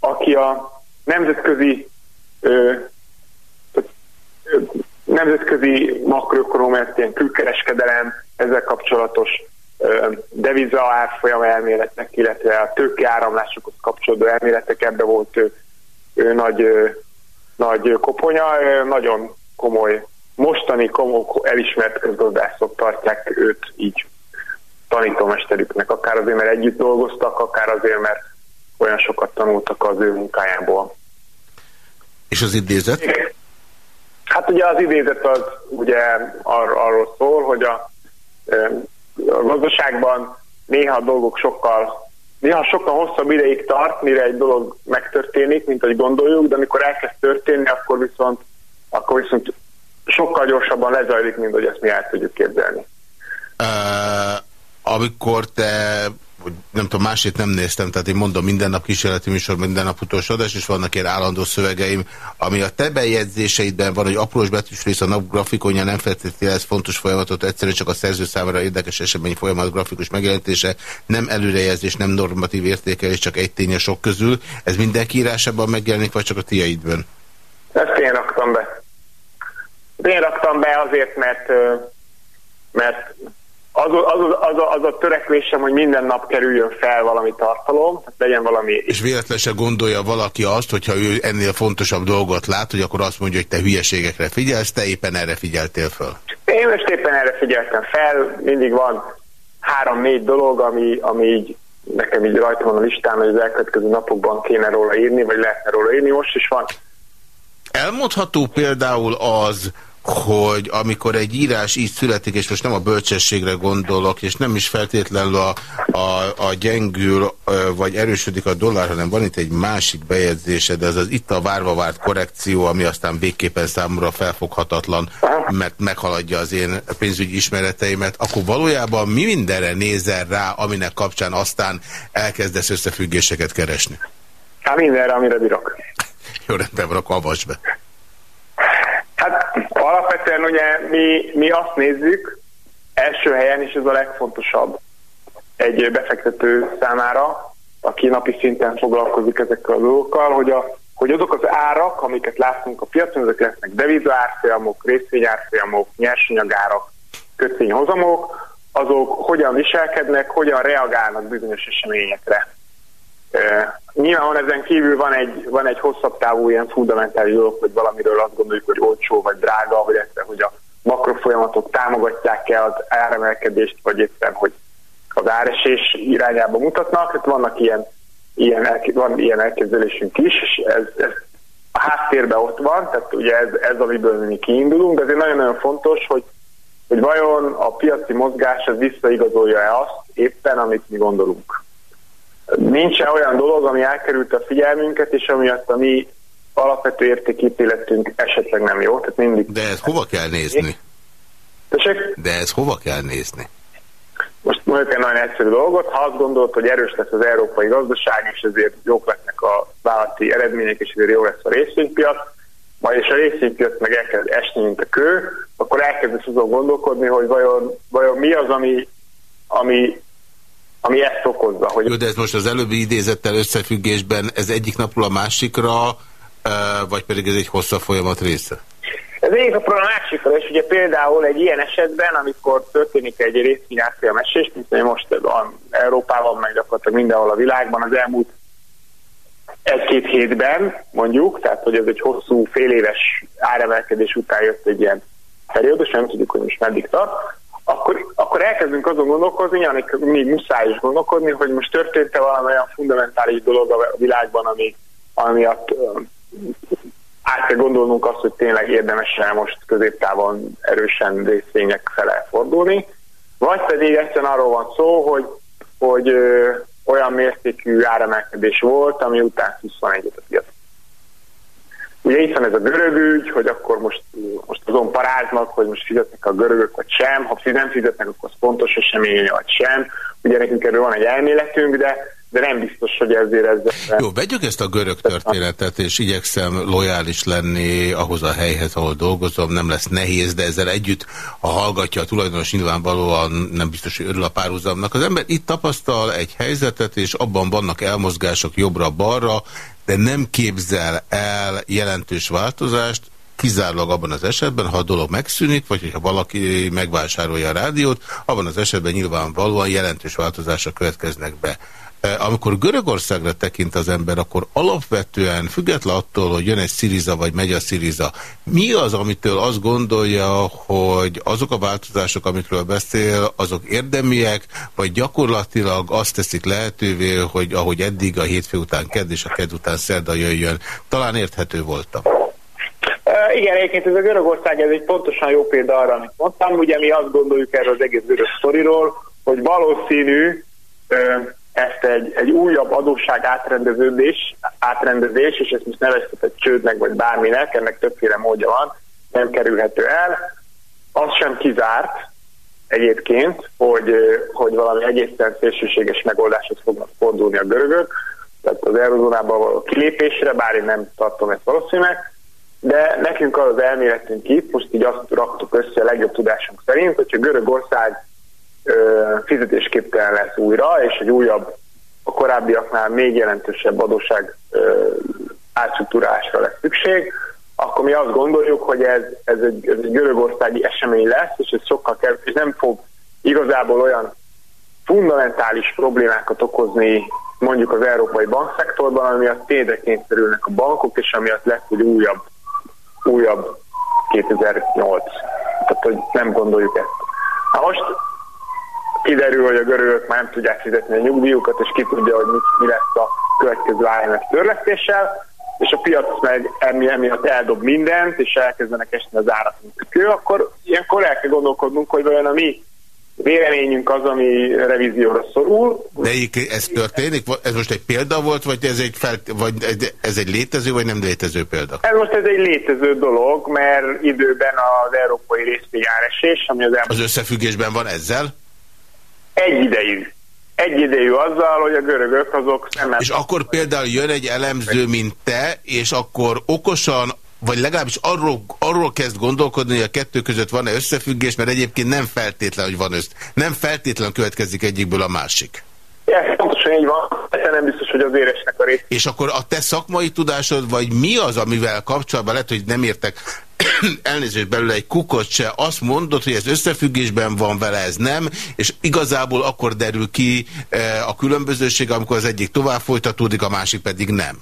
aki a nemzetközi ö, ö, nemzetközi makroökonomiát, ilyen külkereskedelem, ezzel kapcsolatos deviza árfolyam elméletnek, illetve a tőke áramlásokhoz kapcsolódó elméletek, ebbe volt ő, ő nagy, ő, nagy koponya, nagyon komoly, mostani komoly elismert közgazdászok tartják őt így tanítómesterüknek, akár azért, mert együtt dolgoztak, akár azért, mert olyan sokat tanultak az ő munkájából. És az idézet? Hát ugye az idézet az ugye ar arról szól, hogy a, a gazdaságban néha a dolgok sokkal néha sokkal hosszabb ideig tart, mire egy dolog megtörténik, mint ahogy gondoljuk, de amikor elkezd történni, akkor viszont, akkor viszont sokkal gyorsabban lezajlik, mint hogy ezt mi el tudjuk képzelni. Uh, amikor te nem tudom, másét nem néztem, tehát én mondom minden nap kísérleti műsor, minden nap utolsó adás, és vannak ilyen állandó szövegeim, ami a te bejegyzéseidben van, hogy aprós betűs rész a nap grafikonja nem feltétlenül ez fontos folyamatot, egyszerűen csak a szerző számára érdekes esemény folyamat grafikus megjelenítése, nem előrejelzés, nem normatív értékelés, csak egy tény a sok közül. Ez mindenki írásában megjelenik, vagy csak a tiaidben? Ezt én raktam be. Én raktam be azért, mert, mert az, az, az, a, az a törekvésem, hogy minden nap kerüljön fel valami tartalom, legyen valami... És véletlenül se gondolja valaki azt, hogyha ő ennél fontosabb dolgot lát, hogy akkor azt mondja, hogy te hülyeségekre figyelsz, te éppen erre figyeltél fel. Én most éppen erre figyeltem fel, mindig van három-négy dolog, ami, ami így nekem így rajta van a listán, hogy az elkövetkező napokban kéne róla írni, vagy lehetne róla írni, most is van. Elmondható például az, hogy amikor egy írás így születik, és most nem a bölcsességre gondolok, és nem is feltétlenül a, a, a gyengül, vagy erősödik a dollár, hanem van itt egy másik bejegyzése, de ez az itt a várva várt korrekció, ami aztán végképpen számomra felfoghatatlan, mert meghaladja az én pénzügyi ismereteimet, akkor valójában mi mindenre nézel rá, aminek kapcsán aztán elkezdesz összefüggéseket keresni? Hát mindenre, amire bírok. Jó, rendben van, akkor avasd be. Hát alapvetően ugye mi, mi azt nézzük első helyen, és ez a legfontosabb egy befektető számára, aki napi szinten foglalkozik ezekkel a dolgokkal, hogy, a, hogy azok az árak, amiket látunk a piacon, ezek lesznek devizárfolyamok, részvényárfolyamok, nyersanyagárak, kötvényhozamok, azok hogyan viselkednek, hogyan reagálnak bizonyos eseményekre. Nyilván ezen kívül van egy, van egy hosszabb távú ilyen fundamentális dolog, hogy valamiről azt gondoljuk, hogy olcsó vagy drága, hogy ezt, hogy a makrofolyamatok támogatják-e az áremelkedést, vagy éppen, hogy az áresés irányába mutatnak. Hát vannak ilyen, ilyen, van ilyen elképzelésünk is, és ez, ez a háttérben ott van, tehát ugye ez, ez amiből mi kiindulunk, de azért nagyon-nagyon fontos, hogy, hogy vajon a piaci mozgás az visszaigazolja-e azt éppen, amit mi gondolunk. Nincs -e olyan dolog, ami elkerült a figyelmünket, és ami azt a mi alapvető értékítéletünk esetleg nem jó. Tehát mindig... De ez hova kell nézni? Tessék? De ez hova kell nézni? Most mondjuk egy nagyon egyszerű dolgot, ha azt gondolod, hogy erős lesz az európai gazdaság, és ezért jók lesznek a vállalati eredmények, és ezért jó lesz a részvénypiac, majd és a részvénypiac meg elkezd esni, mint a kő, akkor elkezdesz azon gondolkodni, hogy vajon, vajon mi az, ami, ami ami ezt okozza. Hogy... Jó, de ez most az előbbi idézettel összefüggésben, ez egyik napról a másikra, vagy pedig ez egy hosszabb folyamat része? Ez egyik napról a másikra, és ugye például egy ilyen esetben, amikor történik egy részvényárfolyam esés, mint most Európában, meg gyakorlatilag mindenhol a világban az elmúlt egy-két hétben mondjuk, tehát hogy ez egy hosszú fél éves áremelkedés után jött egy ilyen periódus, nem tudjuk, hogy most meddig tart, akkor, akkor elkezdünk azon gondolkozni, amik még muszáj is gondolkodni, hogy most történt-e valami olyan fundamentális dolog a világban, ami, ami miatt át kell gondolnunk azt, hogy tényleg érdemes -e most középtávon erősen részvények fele fordulni, vagy pedig egyszerűen arról van szó, hogy, hogy ö, olyan mértékű áremelkedés volt, ami után 21 a piac. Ugye itt van ez a görög ügy, hogy akkor most, most azon paráznak, hogy most fizetnek a görögök vagy sem, ha nem fizetnek, akkor az fontos esemény vagy sem. Ugye nekünk erről van egy elméletünk, de de nem biztos, hogy ezért ezzel... Jó, vegyük ezt a görög történetet, és igyekszem lojális lenni ahhoz a helyhez, ahol dolgozom, nem lesz nehéz, de ezzel együtt, ha hallgatja a tulajdonos, nyilvánvalóan nem biztos, hogy örül a párhuzamnak. Az ember itt tapasztal egy helyzetet, és abban vannak elmozgások jobbra-balra, de nem képzel el jelentős változást, kizárólag abban az esetben, ha a dolog megszűnik, vagy hogyha valaki megvásárolja a rádiót, abban az esetben nyilvánvalóan jelentős változások következnek be. E, amikor Görögországra tekint az ember, akkor alapvetően, független attól, hogy jön egy Sziriza vagy megy a Sziriza, mi az, amitől azt gondolja, hogy azok a változások, amikről beszél, azok érdemiek, vagy gyakorlatilag azt teszik lehetővé, hogy ahogy eddig a hétfő után kedd és a kedd után szerda jöjjön. Talán érthető voltam. Igen, egyébként ez a Görögország, ez egy pontosan jó példa arra, amit mondtam. Ugye mi azt gondoljuk erről az egész görög sztoriról, hogy valószínű ezt egy, egy újabb adósság átrendeződés, átrendezés, és ezt most nevezhetett csődnek, vagy bárminek, ennek többféle módja van, nem kerülhető el. Az sem kizárt egyébként, hogy, hogy valami egészen szélsőséges megoldáshoz fognak fordulni a görögök, tehát az eurozónában való kilépésre, bár én nem tartom ezt valószínűleg, de nekünk az elméletünk itt, most így azt raktuk össze a legjobb tudásunk szerint, hogyha Görögország fizetésképtelen lesz újra, és egy újabb, a korábbiaknál még jelentősebb adóság átstruktúrásra lesz szükség, akkor mi azt gondoljuk, hogy ez, ez, egy, ez egy görögországi esemény lesz, és ez sokkal kell, és nem fog igazából olyan fundamentális problémákat okozni mondjuk az európai bankszektorban, miatt tédre kényszerülnek a bankok, és amiatt lesz egy újabb, újabb 2008. Tehát, hogy nem gondoljuk ezt. Na most kiderül, hogy a görögök már nem tudják fizetni a nyugdíjukat, és ki tudja, hogy mi, mi lesz a következő IMF törlesztéssel, és a piac meg emi, emiatt eldob mindent, és elkezdenek esni az árak, mint a kő, akkor ilyenkor el kell gondolkodnunk, hogy vajon a mi véleményünk az, ami revízióra szorul. De ez történik? Ez most egy példa volt, vagy ez egy, fel, vagy ez egy létező, vagy nem létező példa? Ez most ez egy létező dolog, mert időben az európai részvényáresés, ami az... Az összefüggésben van ezzel? Egyidejű. Egyidejű azzal, hogy a görögök azok nem... És akkor például jön egy elemző, mint te, és akkor okosan vagy legalábbis arról, arról kezd gondolkodni, hogy a kettő között van-e összefüggés, mert egyébként nem feltétlen, hogy van össz. Nem feltétlen következik egyikből a másik. Ja, pontosan így van. Ezzel nem biztos, hogy az éresnek a rész. És akkor a te szakmai tudásod, vagy mi az, amivel kapcsolatban lehet, hogy nem értek elnézést belőle egy kukot se, azt mondod, hogy ez összefüggésben van vele, ez nem, és igazából akkor derül ki eh, a különbözőség, amikor az egyik tovább folytatódik, a másik pedig nem.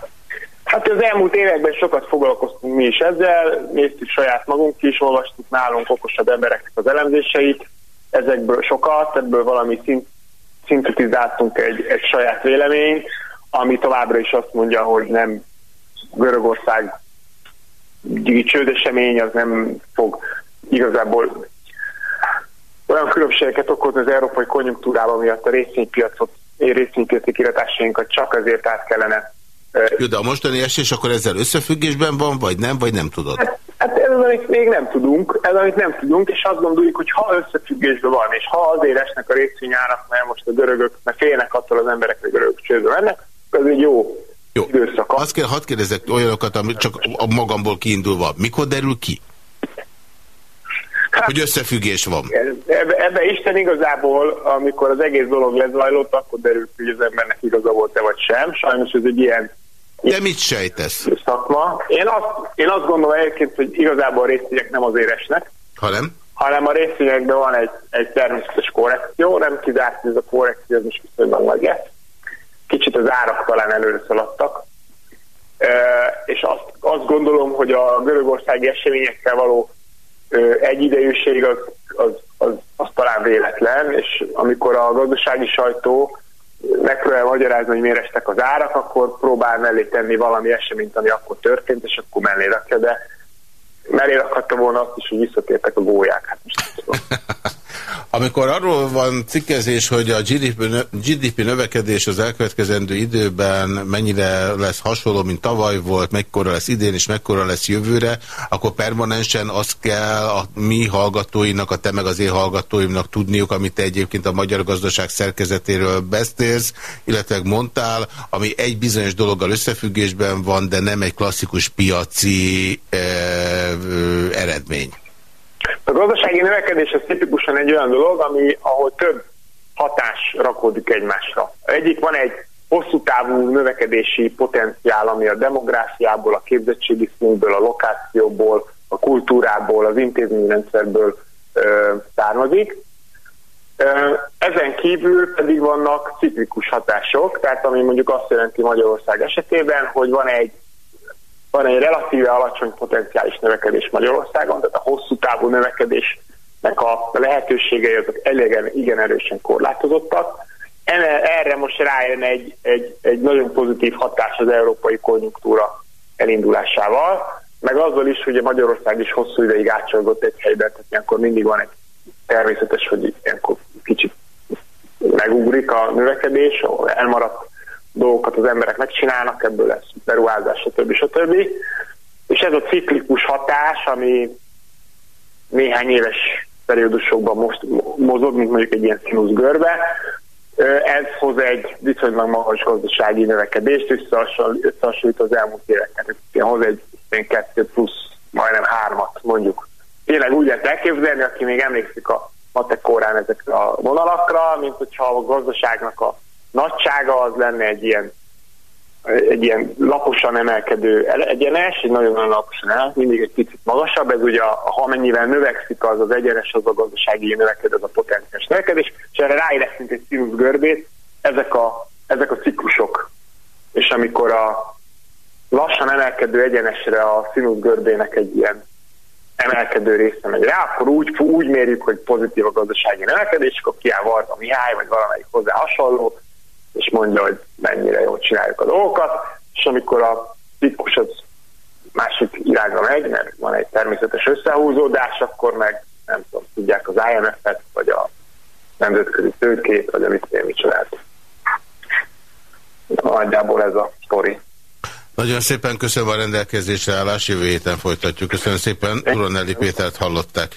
Hát az elmúlt években sokat foglalkoztunk mi is ezzel, néztük saját magunk is, olvastuk nálunk okosabb embereknek az elemzéseit, ezekből sokat, ebből valami szint, szintetizáltunk egy, egy saját véleményt, ami továbbra is azt mondja, hogy nem Görögország csődesemény az nem fog igazából olyan különbségeket okozni az európai konjunktúrában miatt a részvénypiacot, részvénypiaci kiratásainkat csak azért át kellene. Jó, de a mostani esés akkor ezzel összefüggésben van, vagy nem, vagy nem tudod? Hát, hát ez az, amit még nem tudunk, ez amit nem tudunk, és azt gondoljuk, hogy ha összefüggésben van, és ha azért esnek a részvényárak, mert most a görögök, mert félnek attól az emberek, hogy görögök csődbe mennek, az egy jó jó. időszaka. Azt kell, hadd kérdezek olyanokat, amit csak a magamból kiindulva. Mikor derül ki? Hát, hogy összefüggés van. Ebbe, ebbe Isten igazából, amikor az egész dolog lezajlott, akkor derül ki, hogy az embernek igaza volt-e vagy sem. Sajnos ez egy ilyen de mit sejtesz? Szakma. Én azt, én azt gondolom egyébként, hogy igazából a részvények nem azért esnek. Ha nem? Hanem a részvényekben van egy, egy természetes korrekció, nem kizárt, hogy ez a korrekció az most viszonylag nagy lesz kicsit az árak talán előre szaladtak, és azt, azt gondolom, hogy a görögországi eseményekkel való egyidejűség az, az, az, az talán véletlen, és amikor a gazdasági sajtó megpróbál magyarázni, hogy miért estek az árak, akkor próbál mellé tenni valami eseményt, ami akkor történt, és akkor mellé rakja, de mellé rakhatta volna azt is, hogy visszatértek a gólyák. Hát most Amikor arról van cikkezés, hogy a GDP, növekedés az elkövetkezendő időben mennyire lesz hasonló, mint tavaly volt, mekkora lesz idén és mekkora lesz jövőre, akkor permanensen azt kell a mi hallgatóinak, a te meg az én hallgatóimnak tudniuk, amit egyébként a magyar gazdaság szerkezetéről beszélsz, illetve mondtál, ami egy bizonyos dologgal összefüggésben van, de nem egy klasszikus piaci e, e, eredmény. A gazdasági növekedés az tipikusan egy olyan dolog, ami, ahol több hatás rakódik egymásra. Egyik van egy hosszú távú növekedési potenciál, ami a demográfiából, a képzettségi szintből, a lokációból, a kultúrából, az intézményrendszerből ö, származik. Ö, ezen kívül pedig vannak ciklikus hatások, tehát ami mondjuk azt jelenti Magyarország esetében, hogy van egy van egy relatíve alacsony potenciális növekedés Magyarországon, tehát a hosszú távú növekedésnek a lehetőségei azok elég igen erősen korlátozottak. Erre most rájön egy, egy, egy nagyon pozitív hatás az európai konjunktúra elindulásával, meg azzal is, hogy Magyarország is hosszú ideig átcsolgott egy helyben, tehát ilyenkor mindig van egy természetes, hogy ilyenkor kicsit megugrik a növekedés, elmaradt dolgokat az emberek megcsinálnak, ebből lesz beruházás, stb. stb. És ez a ciklikus hatás, ami néhány éves periódusokban most mozog, mint mondjuk egy ilyen színusz görbe, ez hoz egy viszonylag magas gazdasági növekedést, összehasonlít az elmúlt éveknek. Hoz egy 2 plusz majdnem hármat mondjuk. Tényleg úgy lehet elképzelni, aki még emlékszik a matekórán ezekre a vonalakra, mint hogyha a gazdaságnak a nagysága az lenne egy ilyen egy ilyen laposan emelkedő egyenes, egy nagyon-nagyon laposan el, mindig egy picit magasabb, ez ugye, ha mennyivel növekszik az az egyenes, az a gazdasági növekedő, az a potenciális növekedés, és erre ráéreztünk egy színusz görbét, ezek a, ezek a ciklusok. És amikor a lassan emelkedő egyenesre a színusz görbének egy ilyen emelkedő része megy rá, akkor úgy, úgy mérjük, hogy pozitív a gazdasági növekedés, akkor kiáll Varga Mihály, vagy valamelyik hozzá hasonló, és mondja, hogy mennyire jól csináljuk a dolgokat, és amikor a tikus az másik irányba megy, mert van egy természetes összehúzódás, akkor meg nem tudom, tudják az IMF-et, vagy a nemzetközi tőkét, vagy a mit csinált. Nagyjából ez a sztori. Nagyon szépen köszönöm a rendelkezésre állás, jövő héten folytatjuk. Köszönöm szépen, Uronelli Pétert hallották.